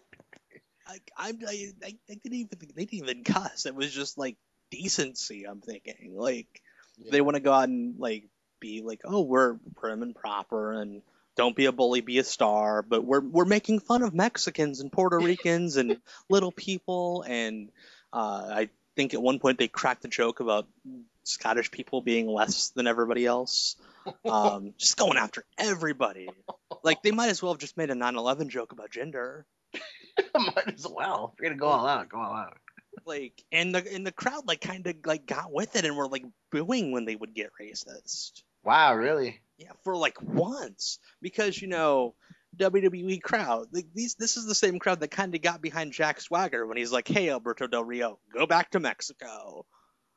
I, I'm I, I didn't even they didn't even cuss. It was just like decency. I'm thinking like they want to go out and like be like, oh, we're prim and proper and don't be a bully, be a star. But we're we're making fun of Mexicans and Puerto Ricans and little people. And uh, I think at one point they cracked a joke about Scottish people being less than everybody else. Um, just going after everybody. Like they might as well have just made a 9/11 joke about gender. Might as well. If you're gonna go all out, go all out. like and the and the crowd like kind of like got with it and were like booing when they would get racist Wow, really? yeah for like once because you know WWE crowd like these this is the same crowd that kind of got behind Jack Swagger when he's like hey Alberto Del Rio go back to Mexico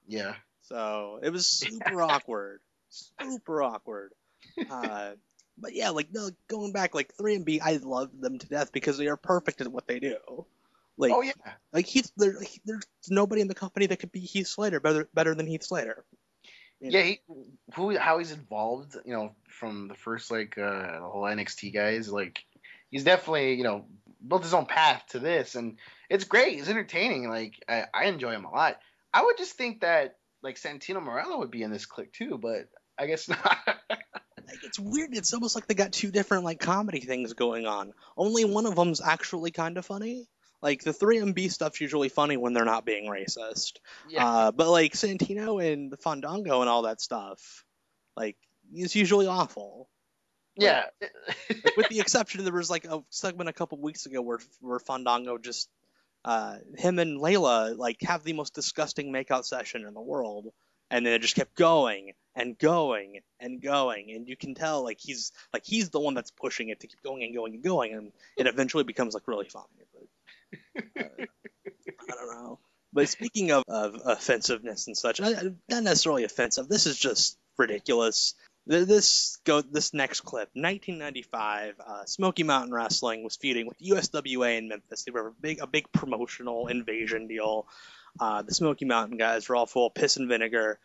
Yeah. so it was super awkward super awkward uh but yeah like no going back like 3MB I love them to death because they are perfect at what they do like oh yeah. like Heath, there, there's nobody in the company that could be Heath Slater better better than Heath Slater. You know? Yeah, he, who how he's involved, you know, from the first like uh the whole NXT guys, like he's definitely, you know, built his own path to this and it's great. He's entertaining. Like I, I enjoy him a lot. I would just think that like Santino Marella would be in this clique too, but I guess not. Like, it's weird. It's almost like they got two different like comedy things going on. Only one of them's actually kind of funny. Like the 3MB stuff's usually funny when they're not being racist. yeah. Uh, but like Santino and the Fandango and all that stuff, like it's usually awful. yeah. Like, with the exception, there was like a segment a couple weeks ago where where Fandango just uh, him and Layla like have the most disgusting makeout session in the world, and then it just kept going and going and going. And you can tell like he's like he's the one that's pushing it to keep going and going and going and it eventually becomes like really funny but uh, i don't know. But speaking of, of offensiveness and such I- not necessarily offensive. This is just ridiculous. This go this next clip 1995 uh, smoky mountain wrestling was feuding with uswa in memphis. They were a big a big promotional invasion deal. Uh, the smoky mountain guys were all full of piss and vinegar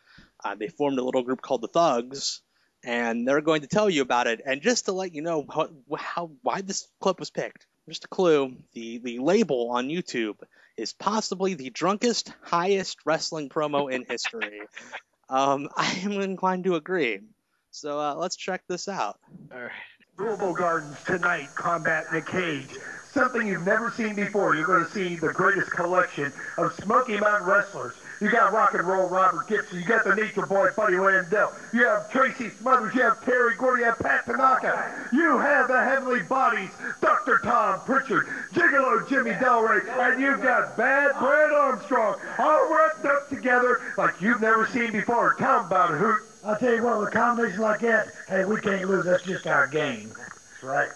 uh, they formed a little group called the Thugs, and they're going to tell you about it. And just to let you know how, how why this clip was picked, just a clue: the the label on YouTube is possibly the drunkest, highest wrestling promo in history. um, I am inclined to agree. So uh, let's check this out. All right. Louisville Gardens tonight, Combat in a Cage. Something you've never seen before. You're going to see the greatest collection of Smoky Mountain wrestlers. You got Rock and Roll Robert Gibson. You got the Nature Boy Buddy Landel. You have Tracy Smothers. You have Terry Gordy. You have Pat Tanaka. You have the Heavenly Bodies, Dr. Tom Pritchard, Gigolo Jimmy Delray, and you've got Bad Brad Armstrong all wrapped up together like you've never seen before. Tell 'em about it, Hoot. I'll tell you what, with a combination like that, hey, we can't lose. That's just our game. Right.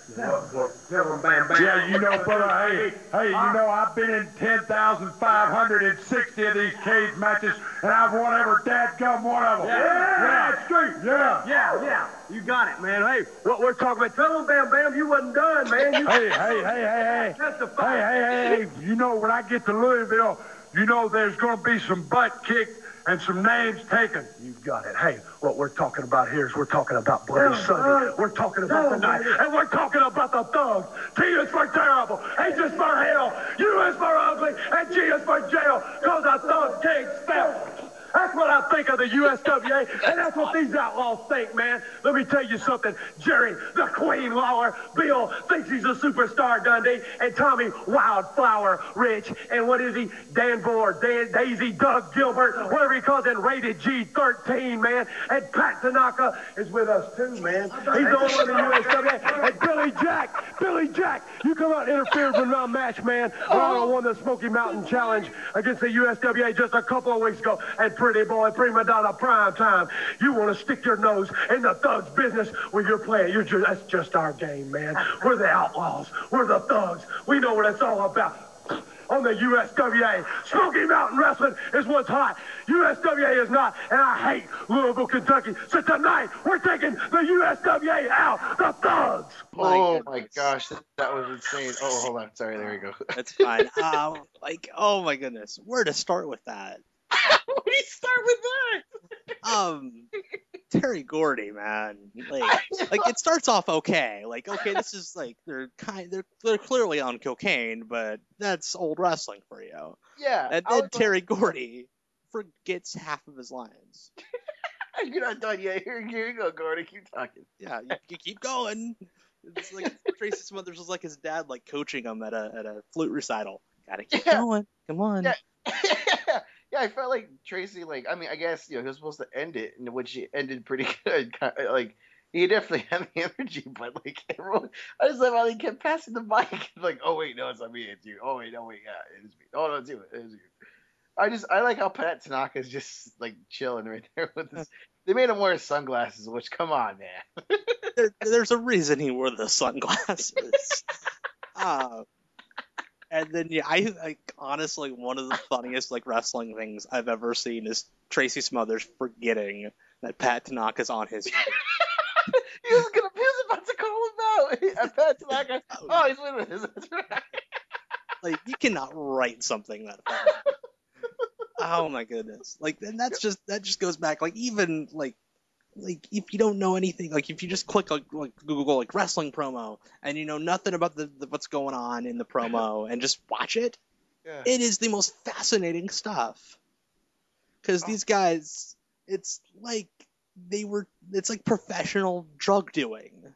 Yeah, you know, brother, hey, hey, you know, I've been in 10,560 of these cage matches, and I've won every dadgum one of them. Yeah, yeah, straight. Yeah. Yeah, yeah, you got it, man. Hey, what we're talking about, tell them, Bam Bam, you wasn't done, man. You Hey, hey, hey, hey, hey. Hey, hey, hey, hey, you know, when I get to Louisville, you know there's going to be some butt kicked and some names taken. You've got it. Hey, what we're talking about here is we're talking about Bloody Sunday. We're talking about the night, and we're talking about the thugs. T is for terrible, H is for hell, U is for ugly, and G is for jail, because a thug can't spell. That's what I think of the USWA, and that's what these outlaws think, man. Let me tell you something. Jerry, the Queen Lawler, Bill thinks he's a superstar, Dundee, and Tommy Wildflower Rich, and what is he? Dan Vore, Dan Daisy, Doug Gilbert, whatever he calls it, rated G13, man. And Pat Tanaka is with us too, man. He's the only one in the USWA. And Billy Jack, Billy Jack, you come out and interfered with my match, man. Ronald won the Smoky Mountain Challenge against the USWA just a couple of weeks ago. And pretty boy, prima donna, prime time. You want to stick your nose in the thugs business when you're playing. You're just, that's just our game, man. We're the outlaws. We're the thugs. We know what it's all about. On the USWA, Smoky Mountain Wrestling is what's hot. USWA is not, and I hate Louisville, Kentucky. So tonight, we're taking the USWA out. The thugs. oh my gosh, that, that was insane. Oh, hold on. Sorry, there we go. That's fine. um, like, oh my goodness, where to start with that? Do you start with that? Um, Terry Gordy, man, like, like it starts off okay. Like, okay, this is like they're kind, they're they're clearly on cocaine, but that's old wrestling for you. Yeah. And then was Terry Gordy forgets half of his lines. You're not done yet. Here, here you go, Gordy. Keep talking. Yeah, you, you keep going. It's like Tracy Smothers was like his dad, like coaching him at a at a flute recital. Gotta keep Yeah. going. Come on. Yeah. Yeah, I felt like Tracy, like, I mean, I guess, you know, he was supposed to end it, in which he ended pretty good. Like, he definitely had the energy, but, like, everyone, I just love how he kept passing the mic. Like, oh, wait, no, it's not me, it's you. Oh, wait, no, wait, yeah, it is me. Oh, no, it's you, it is you. I just, I like how Pat Tanaka's just, like, chilling right there with his, they made him wear sunglasses, which, come on, man. there, there's a reason he wore the sunglasses. uh, and then yeah, I like honestly one of the funniest like wrestling things I've ever seen is Tracy Smothers forgetting that Pat Tanaka's on his. he was gonna, he was about to call him out. And uh, Pat Tanaka, oh, oh he's with us. That's right. like you cannot write something that oh my goodness! Like, and that's just that just goes back. Like even like like if you don't know anything, like if you just click like, like Google like wrestling promo and you know nothing about the, the what's going on in the promo and just watch it, Yeah. it is the most fascinating stuff. Because oh. these guys, it's like they were, it's like professional drug doing.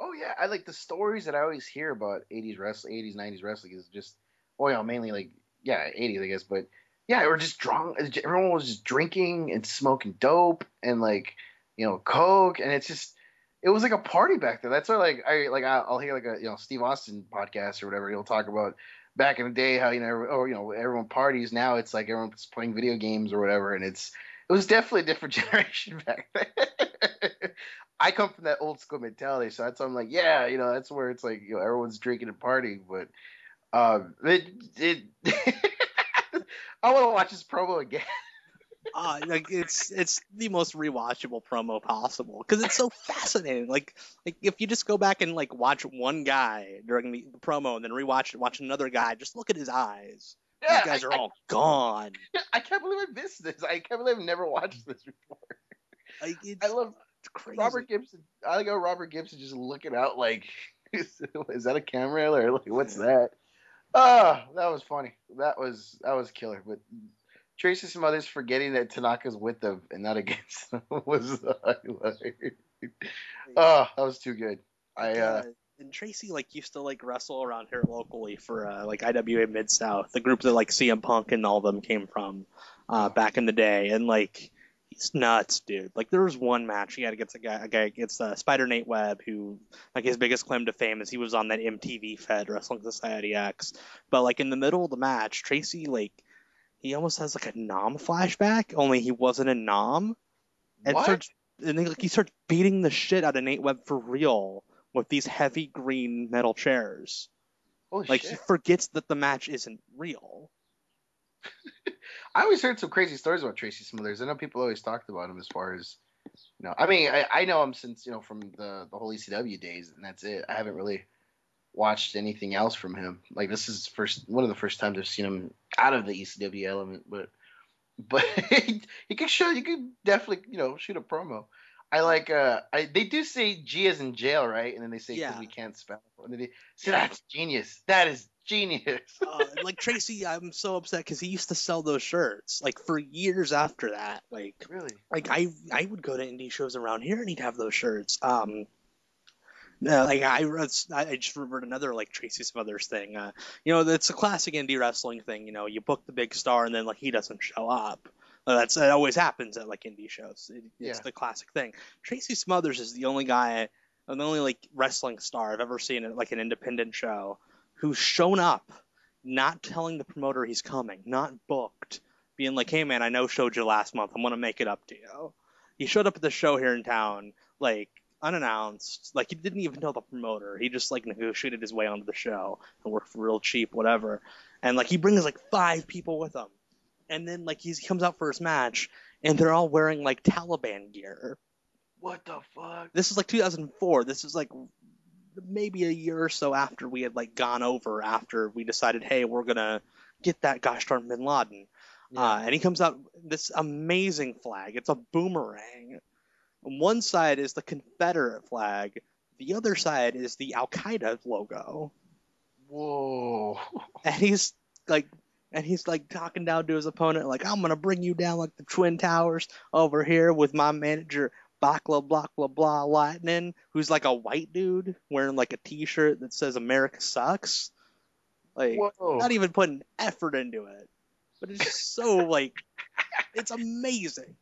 Oh yeah, I like the stories that I always hear about 80s wrestling, 80s, 90s wrestling is just, oh yeah, mainly like yeah, 80s I guess, but yeah, we're just drunk. Everyone was just drinking and smoking dope and like you know coke, and it's just it was like a party back then. That's why like I like I'll hear like a you know Steve Austin podcast or whatever. He'll talk about back in the day how you know or you know everyone parties. Now it's like everyone's playing video games or whatever, and it's it was definitely a different generation back then. I come from that old school mentality, so that's why I'm like, yeah, you know, that's where it's like, you know, everyone's drinking and partying, but um, it, it I want to watch this promo again. Uh, like it's it's the most rewatchable promo possible because it's so fascinating. Like like if you just go back and like watch one guy during the, the promo and then rewatch it, watch another guy, just look at his eyes. Yeah, These guys I- are all gone. I can't believe I missed this. I can't believe I've never watched this before. Like, it's I love crazy. Robert Gibson. I like Robert Gibson just looking out like, is, is that a camera or like what's that? Ah, that was funny. That was that was killer. But Tracy Smothers forgetting that Tanaka's with them and not against them was the highlight. Oh, that was too good. I uh, uh, and Tracy like used to like wrestle around here locally for uh, like IWA Mid South, the group that like CM Punk and all of them came from uh, back in the day, and like he's nuts, dude. Like there was one match he had against a guy, a guy against uh, Spider Nate Webb, who like his biggest claim to fame is he was on that MTV fed Wrestling Society X, but like in the middle of the match, Tracy like he almost has like a Nom flashback, only he wasn't a Nom, and What? starts and then like he starts beating the shit out of Nate Webb for real with these heavy green metal chairs. holy Like shit. he forgets that the match isn't real. I always heard some crazy stories about Tracy Smothers. I know people always talked about him as far as you know. I mean, I, I know him since you know from the the whole ECW days, and that's it. I haven't really watched anything else from him. Like this is first one of the first times I've seen him out of the ECW element, but but he could show you could definitely you know shoot a promo. I like uh I they do say G is in jail, right? And then they say because Yeah. we can't spell. And then they say that's genius. That is genius. Uh, like Tracy, I'm so upset because he used to sell those shirts like for years after that. Like really? like I I would go to indie shows around here and he'd have those shirts. Um, uh, like I I just remembered another like Tracy Smothers thing. Uh, you know, it's a classic indie wrestling thing. You know, you book the big star and then like he doesn't show up. Uh, that's that always happens at like indie shows. It, it's Yeah. the classic thing. Tracy Smothers is the only guy, the only like wrestling star I've ever seen at like an independent show who's shown up, not telling the promoter he's coming, not booked, being like, "Hey man, I know showed you last month. I'm gonna make it up to you." He showed up at the show here in town, like unannounced. Like he didn't even tell the promoter. He just like negotiated his way onto the show and worked for real cheap, whatever. And like he brings like five people with him, and then like he's, he comes out for his match, and they're all wearing like Taliban gear. What the fuck? This is like 2004. This is like maybe a year or so after we had like gone over after we decided, hey, we're gonna get that gosh darn Bin Laden. Uh, and he comes out this amazing flag. It's a boomerang. On one side is the Confederate flag. The other side is the Al Qaeda logo. Whoa. And he's like, and he's like talking down to his opponent, like, I'm gonna bring you down like the Twin Towers over here with my manager, Bakla blah blah blah Lightning, who's like a white dude wearing like a T-shirt that says America sucks. Like, Whoa. not even putting effort into it, but it's just so like, it's amazing.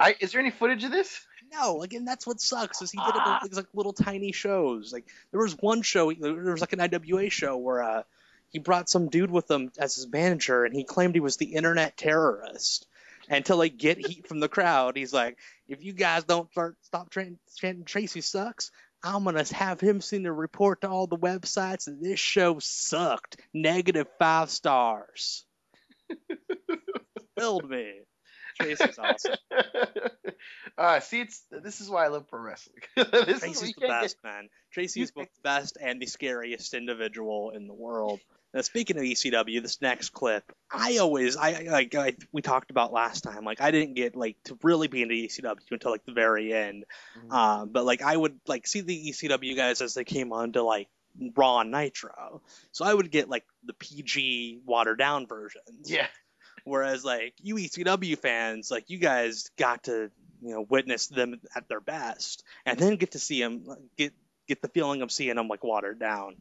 I, is there any footage of this? No, again, that's what sucks is he did it at these like little tiny shows. Like there was one show, there was like an IWA show where uh, he brought some dude with him as his manager, and he claimed he was the internet terrorist. And to like get heat from the crowd, he's like, "If you guys don't start stop tra- chanting Tracy sucks, I'm gonna have him send a report to all the websites that this show sucked, negative five stars." Filled me. Tracy's awesome. uh, see, it's this is why I love pro wrestling. this is Tracy's you the best, man. Tracy is both the best and the scariest individual in the world. Now, speaking of ECW, this next clip, I always, I like, I, we talked about last time. Like, I didn't get like to really be into ECW until like the very end. Mm-hmm. Uh, but like, I would like see the ECW guys as they came on to like Raw and Nitro. So I would get like the PG watered down versions. Yeah. Whereas like you ECW fans, like you guys got to you know witness them at their best, and then get to see them get get the feeling of seeing them like watered down.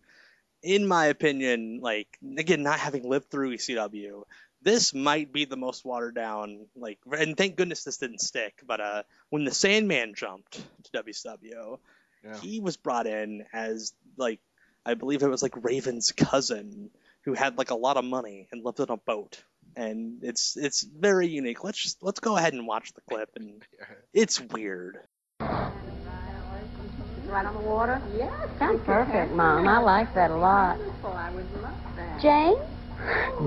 In my opinion, like again, not having lived through ECW, this might be the most watered down. Like, and thank goodness this didn't stick. But uh, when the Sandman jumped to WCW, Yeah. he was brought in as like I believe it was like Raven's cousin who had like a lot of money and lived on a boat. And it's it's very unique. Let's just let's go ahead and watch the clip, and it's weird. Right on the water? Yeah, sounds perfect, Mom. I like that a lot. I would love that. Jane?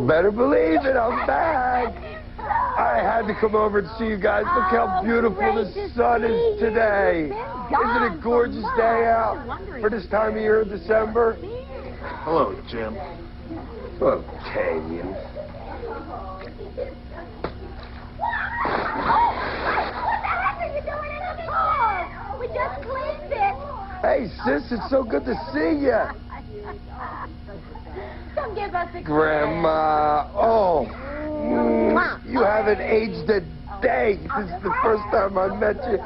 Better believe it, I'm back. I had to come over and see you guys. Look how oh, beautiful the sun is today. Isn't it a gorgeous day out for this time of year in December? Hello, Jim. Hello, Kanyon. We just cleaned it. Hey, sis, it's so good to see you. Come give us a Grandma. Oh, mm, you haven't aged a day since the first time I met you.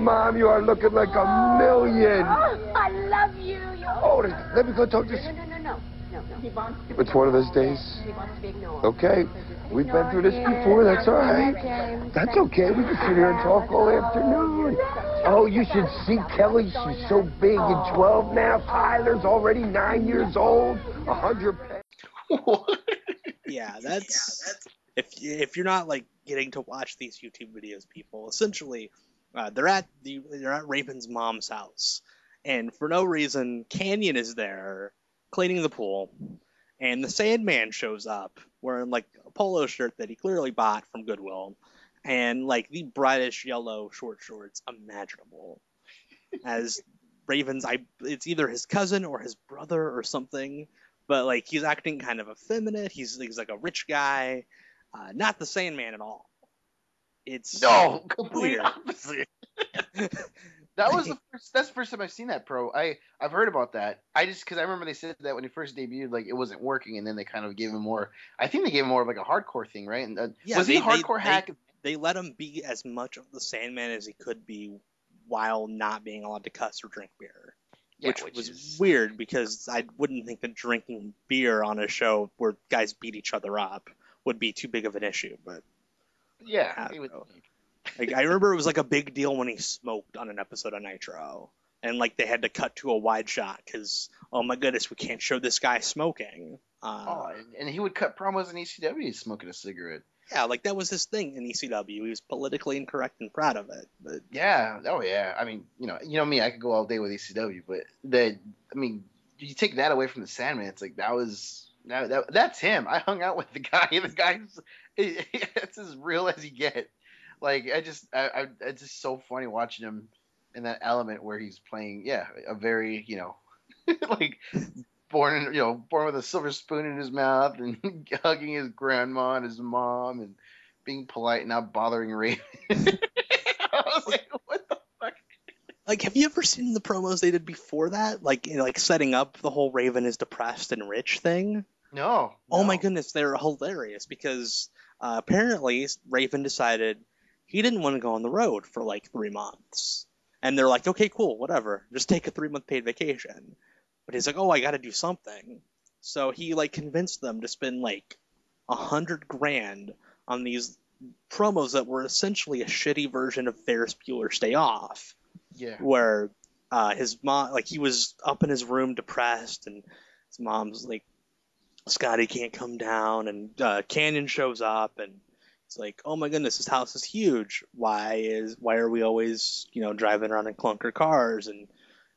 Mom, you are looking like a million. Oh, I love you. you Oh, let me go talk to... He wants to It's one of those days. He wants to be ignored. Okay, we've been through this before. That's all right. That's okay. We can sit here and talk all afternoon. Oh, you should see Kelly. She's so big and 12 now. Tyler's already nine years old. A hundred pounds. Yeah, that's if if you're not like getting to watch these YouTube videos, people essentially uh, they're at the they're at Raven's mom's house, and for no reason, Kanyon is there cleaning the pool, and the Sandman shows up wearing like a polo shirt that he clearly bought from Goodwill, and like the brightest yellow short shorts imaginable, as Raven's I it's either his cousin or his brother or something, but like he's acting kind of effeminate. He's he's like a rich guy, uh, not the Sandman at all. It's No, complete weird. opposite. that was the first. That's the first time I've seen that pro. I I've heard about that. I just because I remember they said that when he first debuted, like it wasn't working, and then they kind of gave him more. I think they gave him more of like a hardcore thing, right? And uh, Yeah, was they, he they- hardcore they- hack? They, let him be as much of the Sandman as he could be, while not being allowed to cuss or drink beer. Yeah, which, which was is- weird because I wouldn't think that drinking beer on a show where guys beat each other up would be too big of an issue. But Yeah, like I remember it was like a big deal when he smoked on an episode of Nitro, and like they had to cut to a wide shot because oh my goodness, we can't show this guy smoking. Uh, Oh, and, he would cut promos in ECW smoking a cigarette. Yeah, like that was his thing in ECW. He was politically incorrect and proud of it. But Yeah. Oh yeah. I mean, you know, you know me. I could go all day with ECW, but that. I mean, you take that away from the Sandman. It's like that was that, that that's him. I hung out with the guy. The guy's it's as real as you get. Like I just, I, I it's just so funny watching him in that element where he's playing, yeah, a very, you know, like born in, you know, born with a silver spoon in his mouth and hugging his grandma and his mom and being polite and not bothering Raven. like, have you ever seen the promos they did before that? Like, you know, like setting up the whole Raven is depressed and rich thing. No. Oh my goodness, they're hilarious because uh, apparently Raven decided he didn't want to go on the road for like three months, and they're like, okay, cool, whatever, just take a three month paid vacation. But he's like, oh, I got to do something. So he like convinced them to spend like a hundred grand on these promos that were essentially a shitty version of Ferris Bueller's Day Off Yeah. where uh, his mom, like he was up in his room depressed, and his mom's like, Scotty can't come down, and uh, Kanyon shows up, and it's like, oh my goodness, this house is huge. Why is why are we always you know driving around in clunker cars? And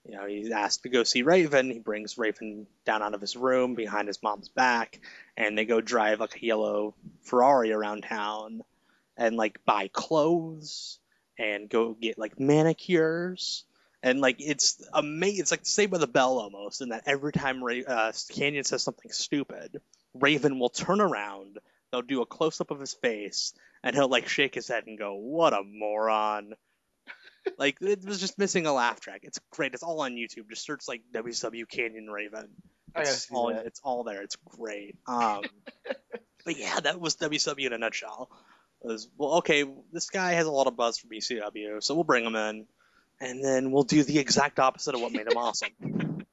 you know he's asked to go see Raven. He brings Raven down out of his room behind his mom's back, and they go drive like a yellow Ferrari around town, and like buy clothes and go get like manicures and like it's amazing. It's like Saved by the Bell almost, in that every time Ra- uh, Kanyon says something stupid, Raven will turn around, they'll do a close up of his face, and he'll like shake his head and go, "What a moron!" like it was just missing a laugh track. It's great. It's all on YouTube. Just search like WCW Kanyon Raven. It's all that. it's all there. It's great. Um, but yeah, that was WCW in a nutshell. It was well, okay. This guy has a lot of buzz for ECW, so we'll bring him in, and then we'll do the exact opposite of what made him awesome.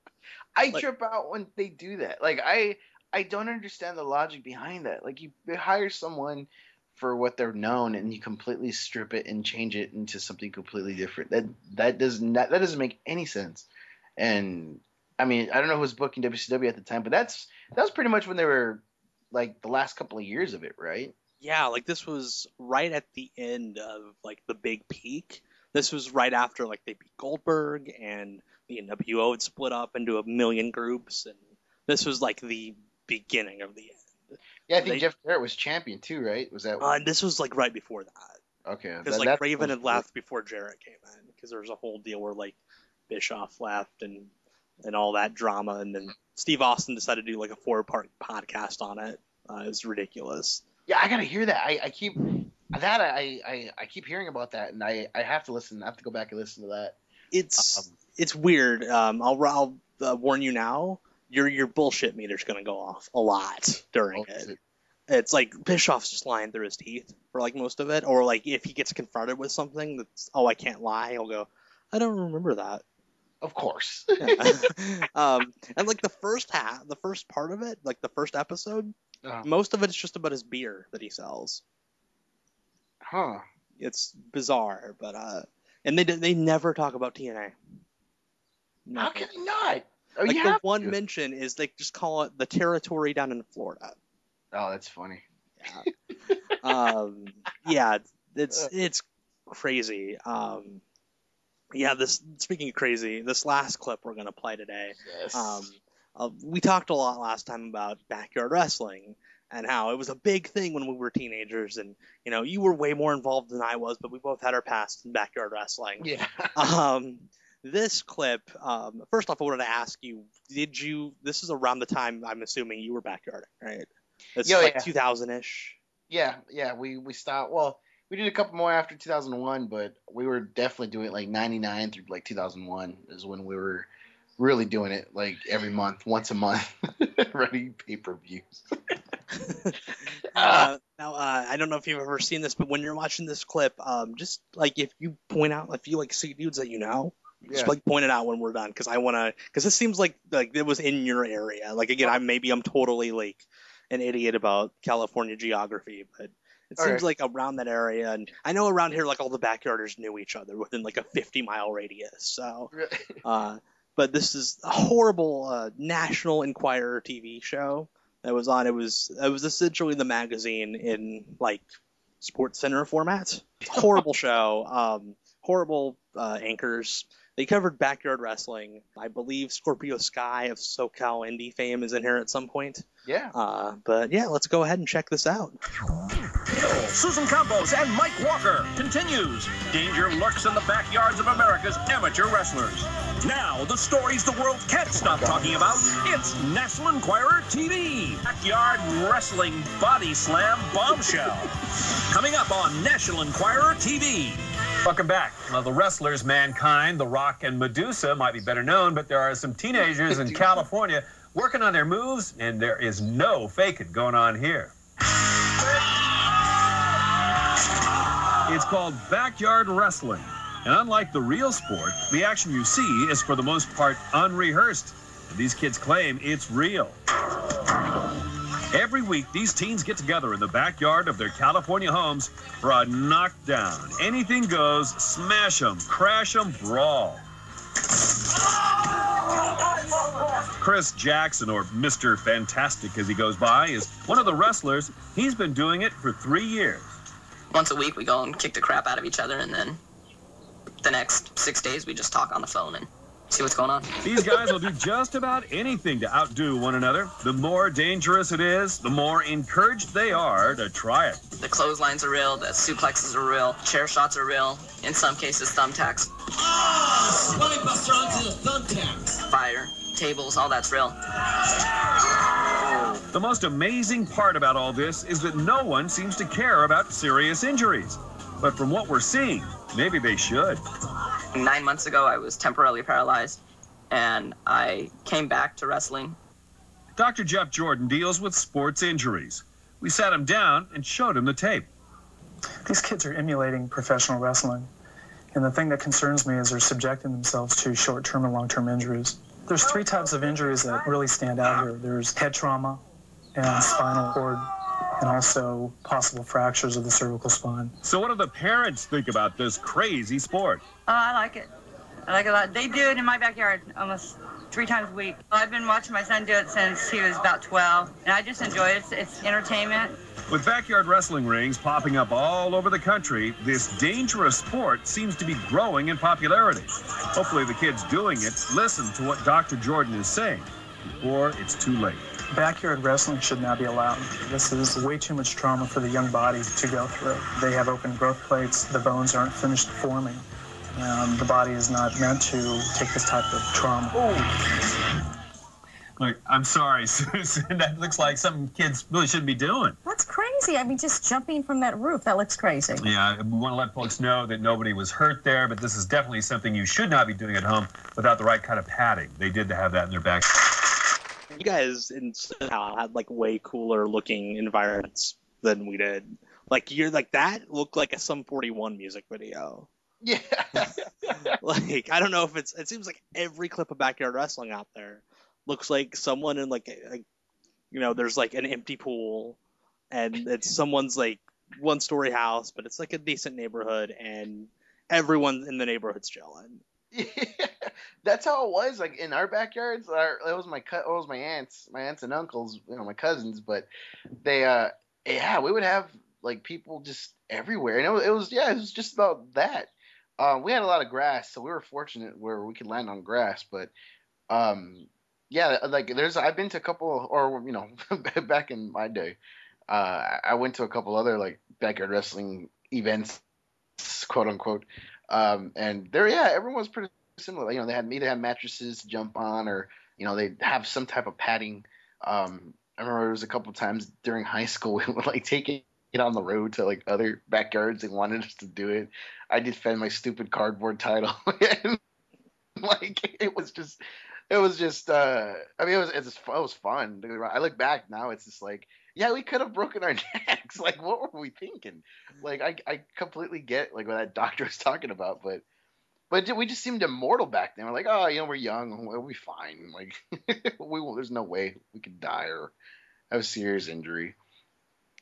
I trip out when they do that. Like I I don't understand the logic behind that. Like you hire someone for what they're known and you completely strip it and change it into something completely different. That that does not that doesn't make any sense. And I mean, I don't know who was booking WCW at the time, but that's that was pretty much when they were like the last couple of years of it, right? Yeah, like this was right at the end of like the big peak. This was right after like they beat Goldberg and the NWO had split up into a million groups, and this was like the beginning of the end. Yeah, I think They- Jeff Jarrett was champion too, right? Was that Uh, this was like right before that. okay? Because that- like Raven had left before Jarrett came in, because there was a whole deal where like Bischoff left and and all that drama, and then Steve Austin decided to do like a four part podcast on it. Uh, it was ridiculous. Yeah, I gotta hear that. I, I keep that I, I I keep hearing about that, and I I have to listen. I have to go back and listen to that. It's Um, it's weird. Um, I'll I'll uh, warn you now. Your your bullshit meter's gonna go off a lot during Oh, it. it- It's like Bischoff's just lying through his teeth for like most of it, or like if he gets confronted with something that's oh I can't lie, he'll go I don't remember that. Of course. um, and like the first half, the first part of it, like the first episode, Uh, most of it is just about his beer that he sells. huh. It's bizarre, but uh, and they they never talk about TNA. How can they not? Oh, like the have one to. mention is they just call it the territory down in Florida. Oh, that's funny. um, yeah, it's it's crazy. Um, yeah, this speaking of crazy, this last clip we're gonna play today. Yes. Um, uh, we talked a lot last time about backyard wrestling and how it was a big thing when we were teenagers, and you know you were way more involved than I was, but we both had our past in backyard wrestling. yeah. Um, this clip, um, first off, I wanted to ask you: Did you? This is around the time I'm assuming you were backyarding, right? It's Yeah, like yeah. 2000 ish. Yeah, yeah. We we stopped. Well, we did a couple more after 2001, but we were definitely doing it like 99 through like 2001 is when we were really doing it like every month, once a month, running pay per views. Uh, now, uh, I don't know if you've ever seen this, but when you're watching this clip, um, just like if you point out, if you like see dudes that you know, just Yeah. like point it out when we're done, because I want to, because this seems like like it was in your area. Like again, I maybe I'm totally like an idiot about California geography, but it All seems right. like around that area, and I know around here, like all the backyarders knew each other within like a 50 mile radius. So, uh, but this is a horrible uh, National Enquirer TV show that was on. It was it was essentially the magazine in like Sports Center format. Horrible show. Um, horrible uh, anchors. They covered backyard wrestling. I believe Scorpio Sky of SoCal Indie fame is in here at some point. Yeah. Uh, but yeah, let's go ahead and check this out. Susan Campos and Mike Walker continues. Danger lurks in the backyards of America's amateur wrestlers. Now, the stories the world can't stop talking about. It's National Enquirer TV. Backyard Wrestling Body Slam Bombshell. Coming up on National Enquirer TV. Welcome back. Well, the wrestlers, Mankind, The Rock, and Medusa might be better known, but there are some teenagers in California working on their moves, and there is no faking going on here. It's called backyard wrestling. And unlike the real sport, the action you see is for the most part unrehearsed. And these kids claim it's real. Every week, these teens get together in the backyard of their California homes for a knockdown. Anything goes, smash them, crash them, brawl. Chris Jackson, or Mr. Fantastic as he goes by, is one of the wrestlers. He's been doing it for three years. Once a week, we go and kick the crap out of each other, and then the next six days, we just talk on the phone and see what's going on. These guys will do just about anything to outdo one another. The more dangerous it is, the more encouraged they are to try it. The clotheslines are real, the suplexes are real, chair shots are real, in some cases, thumbtacks. Spinebuster onto the thumbtacks. Fire, tables, all that's real. The most amazing part about all this is that no one seems to care about serious injuries. But from what we're seeing, maybe they should. Nine months ago, I was temporarily paralyzed, and I came back to wrestling. Dr. Jeff Jordan deals with sports injuries. We sat him down and showed him the tape. These kids are emulating professional wrestling. And the thing that concerns me is they're subjecting themselves to short term and long term injuries. There's three types of injuries that really stand out here there's head trauma and spinal cord, and also possible fractures of the cervical spine. So, what do the parents think about this crazy sport? Oh, I like it. I like it a lot. They do it in my backyard almost three times a week. I've been watching my son do it since he was about 12, and I just enjoy it. It's, it's entertainment. With backyard wrestling rings popping up all over the country, this dangerous sport seems to be growing in popularity. Hopefully, the kids doing it listen to what Dr. Jordan is saying before it's too late. Backyard wrestling should not be allowed. This is way too much trauma for the young body to go through. They have open growth plates, the bones aren't finished forming. Um, the body is not meant to take this type of trauma. Look, I'm sorry, Susan. That looks like something kids really shouldn't be doing. That's crazy. I mean, just jumping from that roof, that looks crazy. Yeah, we want to let folks know that nobody was hurt there, but this is definitely something you should not be doing at home without the right kind of padding. They did have that in their back. You guys in SoCal had like way cooler looking environments than we did. Like you're like that looked like a Sum 41 music video. Yeah. like I don't know if it's it seems like every clip of backyard wrestling out there looks like someone in like a, a- you know there's like an empty pool and it's someone's like one story house but it's like a decent neighborhood and everyone in the neighborhood's chilling. That's how it was. Like in our backyards, our it was my. It was my aunts, my aunts and uncles, you know, my cousins. But they, uh, yeah, we would have like people just everywhere, and it was, it was yeah, it was just about that. Um, we had a lot of grass, so we were fortunate where we could land on grass. But um, yeah, like there's I've been to a couple, or you know, back in my day, uh, I went to a couple other like backyard wrestling events, quote unquote. Um, and there, yeah, everyone was pretty similar. You know, they had either had mattresses to jump on, or you know, they have some type of padding. Um, I remember there was a couple times during high school we would like take it it on the road to like other backyards and wanted us to do it. I defend my stupid cardboard title. and, like it was just it was just uh I mean it was it was, it was fun. I look back now it's just like yeah, we could have broken our necks. Like what were we thinking? Like I I completely get like what that doctor was talking about, but but we just seemed immortal back then. We're like, oh, you know, we're young, we'll be fine. Like, we will, there's no way we could die or have a serious injury.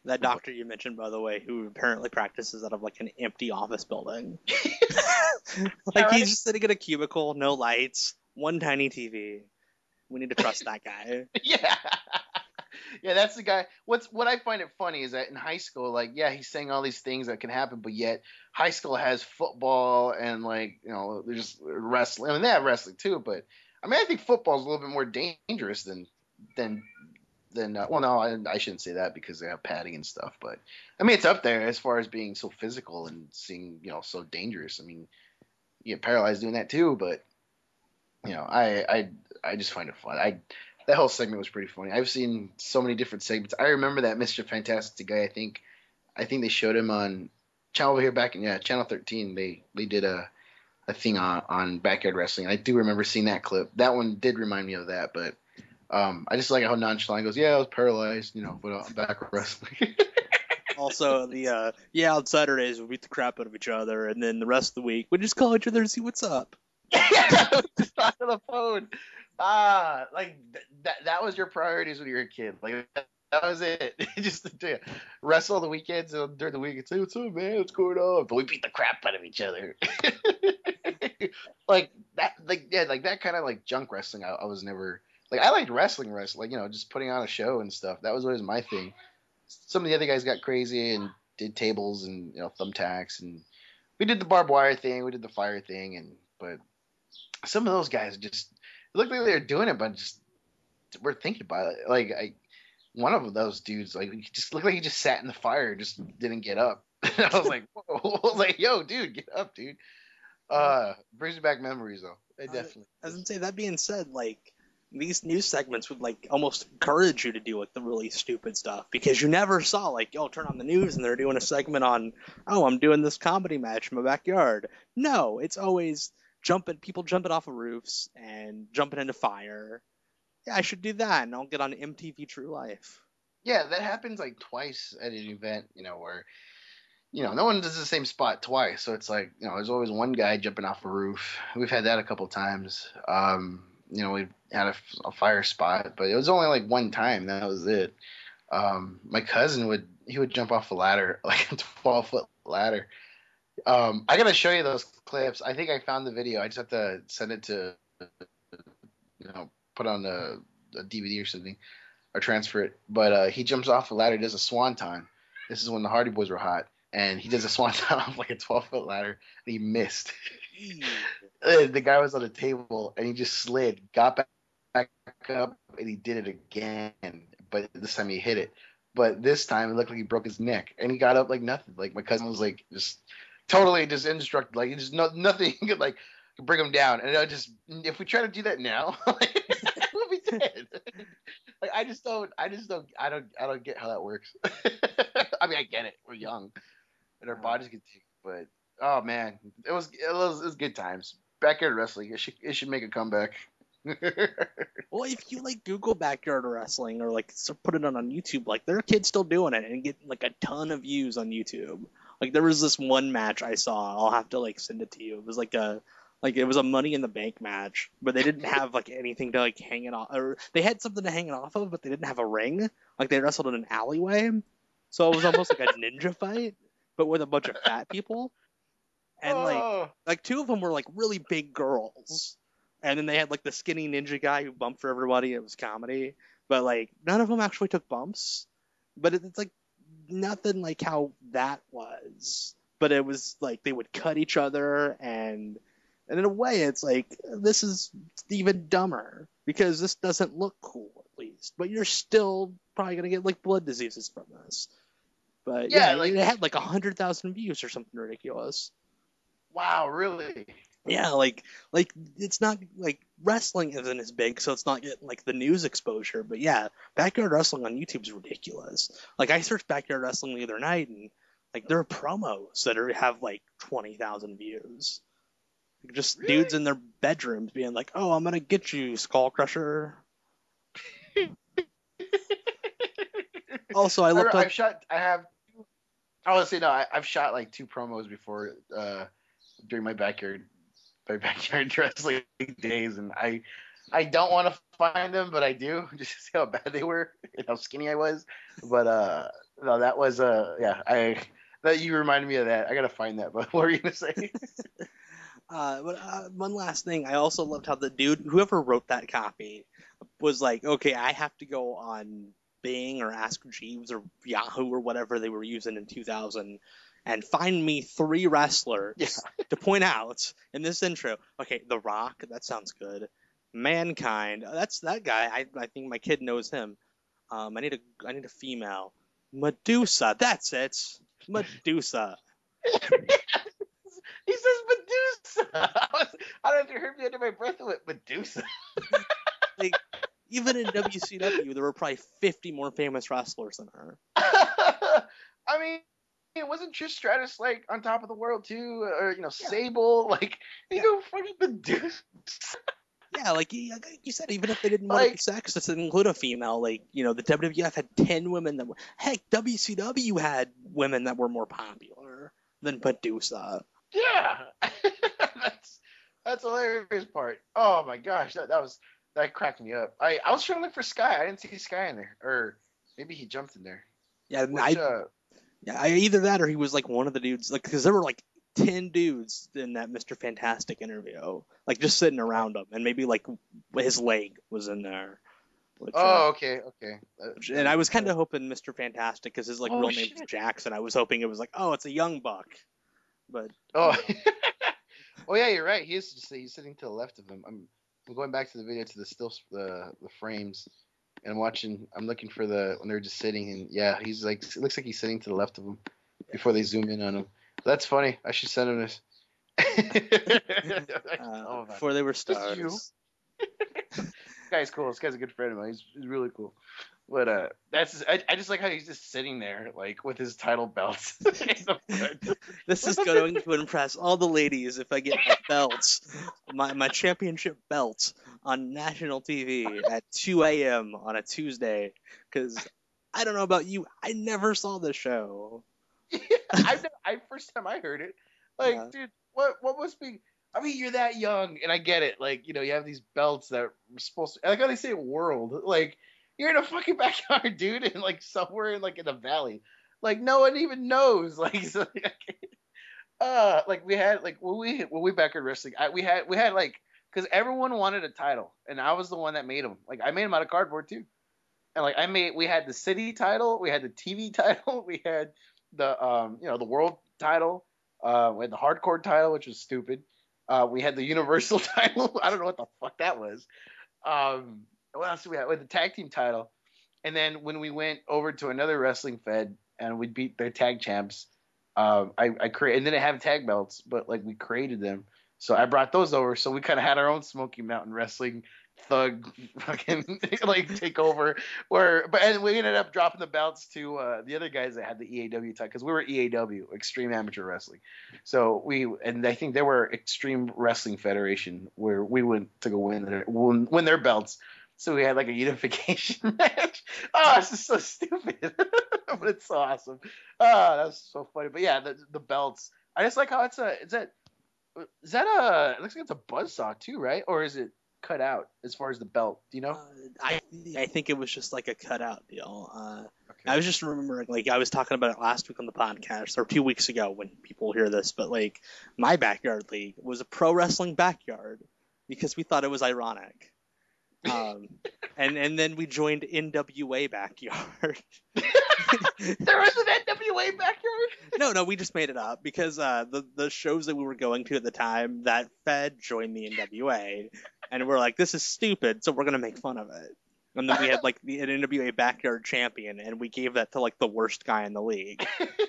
That doctor you mentioned, by the way, who apparently practices out of like an empty office building. like he's just sitting in a cubicle, no lights, one tiny TV. We need to trust that guy. yeah. Yeah, that's the guy. What's what I find it funny is that in high school, like, yeah, he's saying all these things that can happen, but yet high school has football and like, you know, there's wrestling. I mean, they have wrestling too, but I mean, I think football is a little bit more dangerous than than than. Uh, well, no, I, I shouldn't say that because they have padding and stuff, but I mean, it's up there as far as being so physical and seeing, you know, so dangerous. I mean, you get paralyzed doing that too, but you know, I I I just find it fun. I that whole segment was pretty funny. I've seen so many different segments. I remember that Mr. Fantastic guy. I think, I think they showed him on channel over here back in yeah channel 13. They they did a a thing on on backyard wrestling. I do remember seeing that clip. That one did remind me of that, but um, I just like how nonchalant goes. Yeah, I was paralyzed, you know, but uh, backyard wrestling. also, the uh, yeah, on Saturdays we beat the crap out of each other, and then the rest of the week we just call each other and see what's up. just talk on the phone. Ah, like th- that that was your priorities when you were a kid. Like that, was it. Just wrestle the weekends and during the week and say, "What's up, man? What's going on?" But we beat the crap out of each other. like that, like yeah, like that kind of like junk wrestling. I, I was never like I liked wrestling, wrestling. Like you know, just putting on a show and stuff. That was always my thing. Some of the other guys got crazy and did tables and you know thumbtacks and we did the barbed wire thing. We did the fire thing and but some of those guys just it looked like they were doing it, but just we're thinking about it. Like I, one of those dudes, like he just looked like he just sat in the fire, just didn't get up. I was like, Whoa. I was like, yo, dude, get up, dude. Uh, brings me back memories though. It definitely. I was gonna say that being said, like these news segments would like almost encourage you to do like the really stupid stuff because you never saw like, yo, turn on the news and they're doing a segment on, oh, I'm doing this comedy match in my backyard. No, it's always jumping people jumping off of roofs and jumping into fire. Yeah, I should do that, and I'll get on MTV True Life. Yeah, that happens like twice at an event, you know, where you know no one does the same spot twice, so it's like you know there's always one guy jumping off a roof. We've had that a couple times. Um, you know, we had a, a, fire spot, but it was only like one time. That was it. Um, my cousin would he would jump off a ladder, like a 12 foot ladder. Um, I gotta show you those clips. I think I found the video. I just have to send it to you know, put on a, a DVD or something, or transfer it. But uh, he jumps off a ladder, does a swanton. This is when the Hardy Boys were hot, and he does a swan time off like a 12 foot ladder, and he missed. The guy was on the table, and he just slid, got back, back up, and he did it again. But this time he hit it. But this time it looked like he broke his neck, and he got up like nothing. Like my cousin was like just totally just indestructible. Like just no nothing could like bring them down. And I just if we try to do that now, we'll be dead. like I just don't, I just don't, I don't, I don't get how that works. I mean, I get it. We're young, and our bodies get. But oh man, it was it was, it was good times. Backyard wrestling. It should it should make a comeback. Well, if you like Google backyard wrestling or like so put it on on YouTube, like there are kids still doing it and getting like a ton of views on YouTube. Like there was this one match I saw. I'll have to like send it to you. It was like a like it was a Money in the Bank match, but they didn't have like anything to like hang it off, or they had something to hang it off of, but they didn't have a ring. Like they wrestled in an alleyway, so it was almost like a ninja fight, but with a bunch of fat people. And like Oh. like two of them were like really big girls, and then they had like the skinny ninja guy who bumped for everybody. It was comedy, but like none of them actually took bumps. But it- it's like nothing like how that was. But it was like they would cut each other, and and in a way, it's like this is even dumber because this doesn't look cool at least. But you're still probably gonna get like blood diseases from this. But Yeah, yeah, like- it had like a hundred thousand views or something ridiculous. Wow, really? Yeah, like like it's not like wrestling isn't as big, so it's not getting like the news exposure. But yeah, backyard wrestling on YouTube is ridiculous. Like I searched backyard wrestling the other night, and like there are promos that are have like twenty thousand views. Like, just dudes in their bedrooms being like, "Oh, I'm gonna get you, Skull Crusher." also, I looked I've up. shot. I have. I want say no. I, I've shot like two promos before uh, during my backyard, my backyard wrestling days, and I, I don't want to find them, but I do just to see how bad they were and how skinny I was. But uh, no, that was uh, yeah. I that you reminded me of that. I gotta find that. But what were you gonna say? Uh, but uh, one last thing, I also loved how the dude, whoever wrote that copy, was like, okay, I have to go on Bing or Ask Jeeves or Yahoo or whatever they were using in 2000 and find me three wrestlers to point out in this intro. Okay, The Rock, that sounds good. Mankind, that's that guy. I, I think my kid knows him. Um, I need a I need a female. Medusa, that's it. Medusa. he says Medusa. I, was, I don't know if you heard me under my breath with Medusa. like even in WCW, there were probably 50 more famous wrestlers than her. I mean, it wasn't just Stratus like on top of the world too, or you know Sable, like you know fucking Medusa. Yeah, like you, like you said, even if they didn't want to sexist and include a female, like you know, the WWF had 10 women that were. Heck, WCW had women that were more popular than Medusa. Yeah, that's that's the hilarious part. Oh my gosh, that, that was that cracked me up. I I was trying to look for Sky. I didn't see Sky in there, or maybe he jumped in there. Yeah, Which, I, uh, yeah, I, either that or he was like one of the dudes, like because there were like 10 dudes in that Mr. Fantastic interview, like just sitting around him, and maybe like his leg was in there. Which, uh, oh, okay, okay. Uh, And I was kind of hoping Mr. Fantastic, because his like Oh, real name is Jackson. I was hoping it was like, oh, it's a young buck, but Oh, oh yeah, you're right. He's just he's sitting to the left of him. I'm, I'm going back to the video to the still the the frames, and I'm watching. I'm looking for the when they're just sitting, and yeah, he's like it looks like he's sitting to the left of him before they zoom in on him. That's funny. I should send him this. uh, before they were Just you. stars. This guy's cool. This guy's a good friend of mine. He's, he's really cool. But uh, that's I, I just like how he's just sitting there, like with his title belt. This is going to impress all the ladies if I get my belts, my my championship belt on national TV at 2 a.m. on a Tuesday. Because I don't know about you, I never saw the show. I've never, I first time I heard it, like, dude, what what was be? I mean, you're that young, and I get it. Like, you know, you have these belts that are supposed to. Like how they say world. Like, you're in a fucking backyard, dude, and like somewhere in like in a valley. Like, no one even knows. Like, so, uh, like we had like when we when we backyard wrestling, I, we had we had like because everyone wanted a title, and I was the one that made them. Like I made them out of cardboard too, and like I made we had the city title, we had the TV title, we had the um you know the world title, uh, we had the hardcore title, which was stupid. Uh, we had the universal title. I don't know what the fuck that was. Um, what else did we have? Had the tag team title, and then when we went over to another wrestling fed and we beat their tag champs, um, I, I created and then they have tag belts, but like we created them. So I brought those over. So we kind of had our own Smoky Mountain Wrestling thug fucking like take over. Where but and we ended up dropping the belts to uh, the other guys that had the EAW title because we were EAW Extreme Amateur Wrestling. So we and I think they were Extreme Wrestling Federation where we went to go win their win, win their belts. So we had like a unification match. Oh, it's just so stupid, but it's so awesome. Oh, that's so funny. But yeah, the, the belts. I just like how it's a. Is that is that a? It looks like it's a buzzsaw too, right? Or is it cut out as far as the belt? Do you know? I I think it was just like a cutout deal. Uh, I was just remembering, like I was talking about it last week on the podcast or two weeks ago when people hear this, but like my backyard league was a pro wrestling backyard because we thought it was ironic. Um, and and then we joined NWA backyard. there was an NWA backyard. no, no, we just made it up because uh, the the shows that we were going to at the time that Fed joined the NWA, and we're like, this is stupid, so we're gonna make fun of it. And then we had like the an NWA backyard champion, and we gave that to like the worst guy in the league,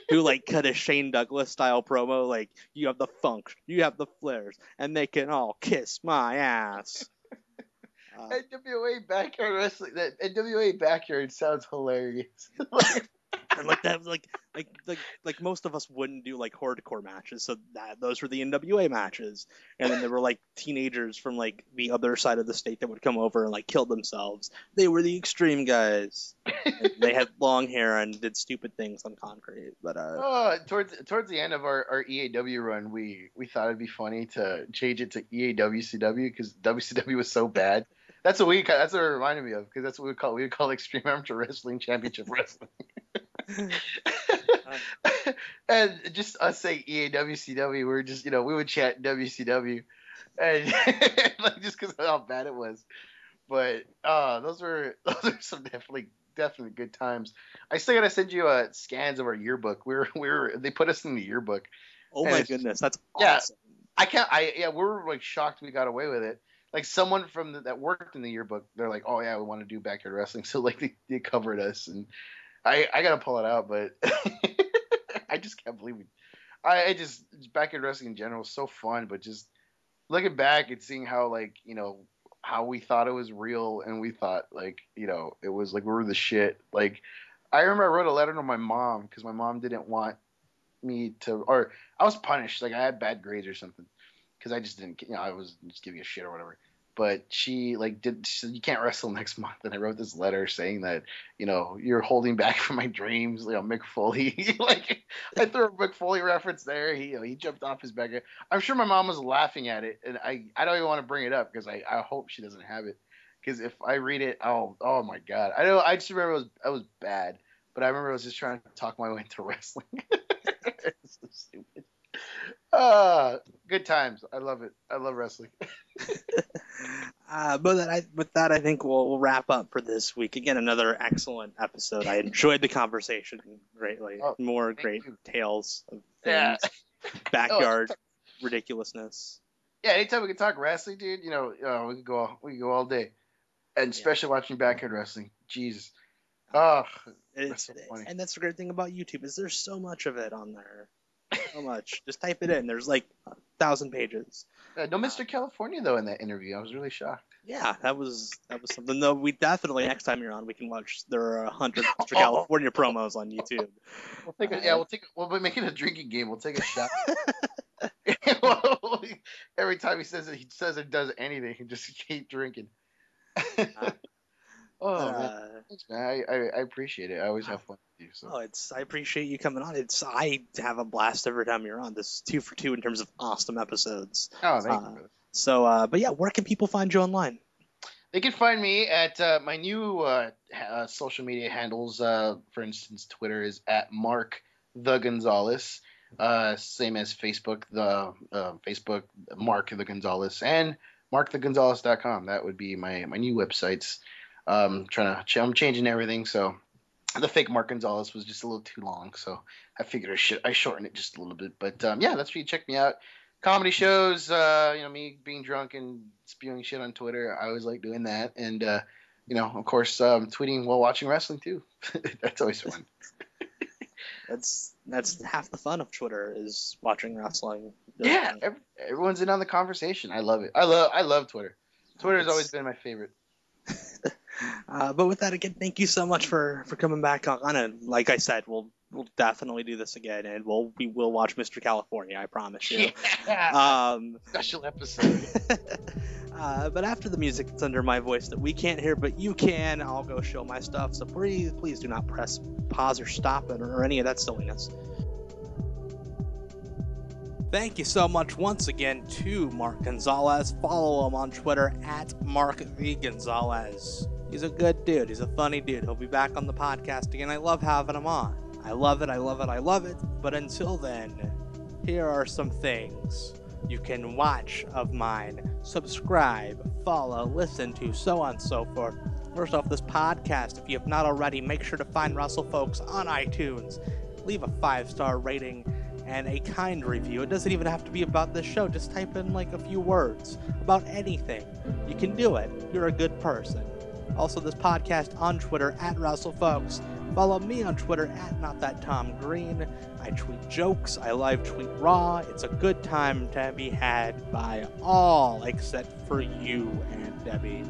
who like cut a Shane Douglas style promo, like you have the funk, you have the Flairs, and they can all kiss my ass. Uh, NWA backyard wrestling. That NWA backyard sounds hilarious. and like that, like like like like most of us wouldn't do like hardcore matches, so that those were the NWA matches. And then there were like teenagers from like the other side of the state that would come over and like kill themselves. They were the extreme guys. They had long hair and did stupid things on concrete. But uh, Oh, towards towards the end of our, our EAW run, we we thought it'd be funny to change it to EAWCW because WCW was so bad. That's what we that's what it reminded me of because that's what we call we call Extreme Amateur Wrestling Championship Wrestling. and just us saying E EAWCW, we were just you know we would chat WCW, and like just because of how bad it was. But uh, those were those are some definitely definitely good times. I still gotta send you uh, scans of our yearbook. We were we were they put us in the yearbook. oh my goodness, that's awesome. yeah. I can't. I yeah, we're like shocked we got away with it. Like someone from the, that worked in the yearbook, they're like, "Oh yeah, we want to do backyard wrestling," so like they, they covered us, and I I gotta pull it out, but I just can't believe it. I, I just backyard wrestling in general is so fun, but just looking back and seeing how like you know how we thought it was real and we thought like you know it was like we were the shit. Like I remember I wrote a letter to my mom because my mom didn't want me to, or I was punished. Like I had bad grades or something because I just didn't, you know, I was just giving a shit or whatever. But she like did. She said, you can't wrestle next month, and I wrote this letter saying that you know you're holding back from my dreams. You know, Mick Foley. like I threw a Mick Foley reference there. He you know, he jumped off his back. I'm sure my mom was laughing at it, and I I don't even want to bring it up because I I hope she doesn't have it. Because if I read it, oh oh my god, I know I just remember it was I was bad, but I remember I was just trying to talk my way into wrestling. it's so stupid. Ah, good times. I love it. I love wrestling. Uh, but that I, with that, I think we'll, we'll wrap up for this week. Again, another excellent episode. I enjoyed the conversation greatly. More great tales of Yeah. things, backyard ridiculousness. Yeah, anytime we can talk wrestling, dude, you know, uh, we can go all, we could go all day, and especially watching backyard wrestling. Jesus, oh, It's, so funny. and that's the great thing about YouTube is there's so much of it on there. So much. Just type it in. There's like a thousand pages. Uh, no Mr. California though in that interview. I was really shocked. Yeah, that was that was something. Though we definitely next time you're on, we can watch. There are a hundred Mr. California promos on YouTube. We'll take a, yeah, we'll take we'll make it a drinking game. We'll take a shot. Every time he says it, he says it does anything. He just keep drinking. Oh Uh, man, I, I I appreciate it. I always have fun with you. So Oh, it's I appreciate you coming on. It's I have a blast every time you're on. This is two for two in terms of awesome episodes. Oh, thank you, Uh, brother. So, uh, but yeah, where can people find you online? They can find me at uh, my new uh, uh, social media handles. Uh, for instance, Twitter is at Mark the Gonzales. Uh, same as Facebook, the uh, Facebook Mark the Gonzales, and markthegonzales.com. That would be my my new websites. Um, trying to ch- I'm changing everything, so the fake Mark Gonzales was just a little too long, so I figured I should I shorten it just a little bit. But um, yeah, that's where you check me out. Comedy shows, uh, you know, me being drunk and spewing shit on Twitter. I always like doing that, and uh, you know, of course, um, tweeting while watching wrestling too. that's always fun. That's that's half the fun of Twitter is watching wrestling. Yeah, ev- everyone's in on the conversation. I love it. I love I love Twitter. Twitter has always been my favorite. Uh, but with that, again, thank you so much for for coming back on. And like I said, we'll we'll definitely do this again, and we'll we will watch Mr. California. I promise you. Yeah. Um, Special episode. uh, but after the music that's under my voice that we can't hear, but you can, I'll go show my stuff. So please, please do not press pause or stop it or, or any of that silliness. Thank you so much once again to Mark Gonzales. Follow him on Twitter at Mark the Gonzales. He's a good dude. He's a funny dude. He'll be back on the podcast again. I love having him on. I love it. I love it. I love it. But until then, here are some things you can watch of mine, subscribe, follow, listen to, so on and so forth. First off, this podcast, if you have not already, make sure to find Wrestlefolks on iTunes. Leave a five star rating and a kind review. It doesn't even have to be about this show, just type in like a few words about anything. You can do it. You're a good person. Also, this podcast on Twitter at Wrestlefolks. Follow me on Twitter at Not That Tom Green. I tweet jokes. I live tweet raw. It's a good time to be had by all except for you and Debbie.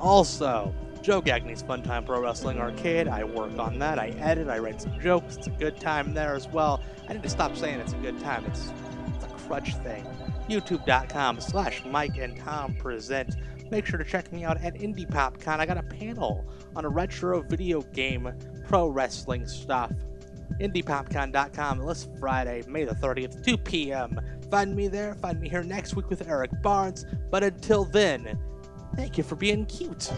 Also, Joe Gagne's Fun Time Pro Wrestling Arcade. I work on that. I edit. I write some jokes. It's a good time there as well. I need to stop saying it's a good time. It's, it's a crutch thing. YouTube.com slash Mike and Tom present. Make sure to check me out at Indy PopCon. I got a panel on a retro video game pro wrestling stuff. IndyPopCon.com this Friday, May the 30th, 2 p.m. Find me there. Find me here next week with Eric Barnes. But until then, Thank you for being cute.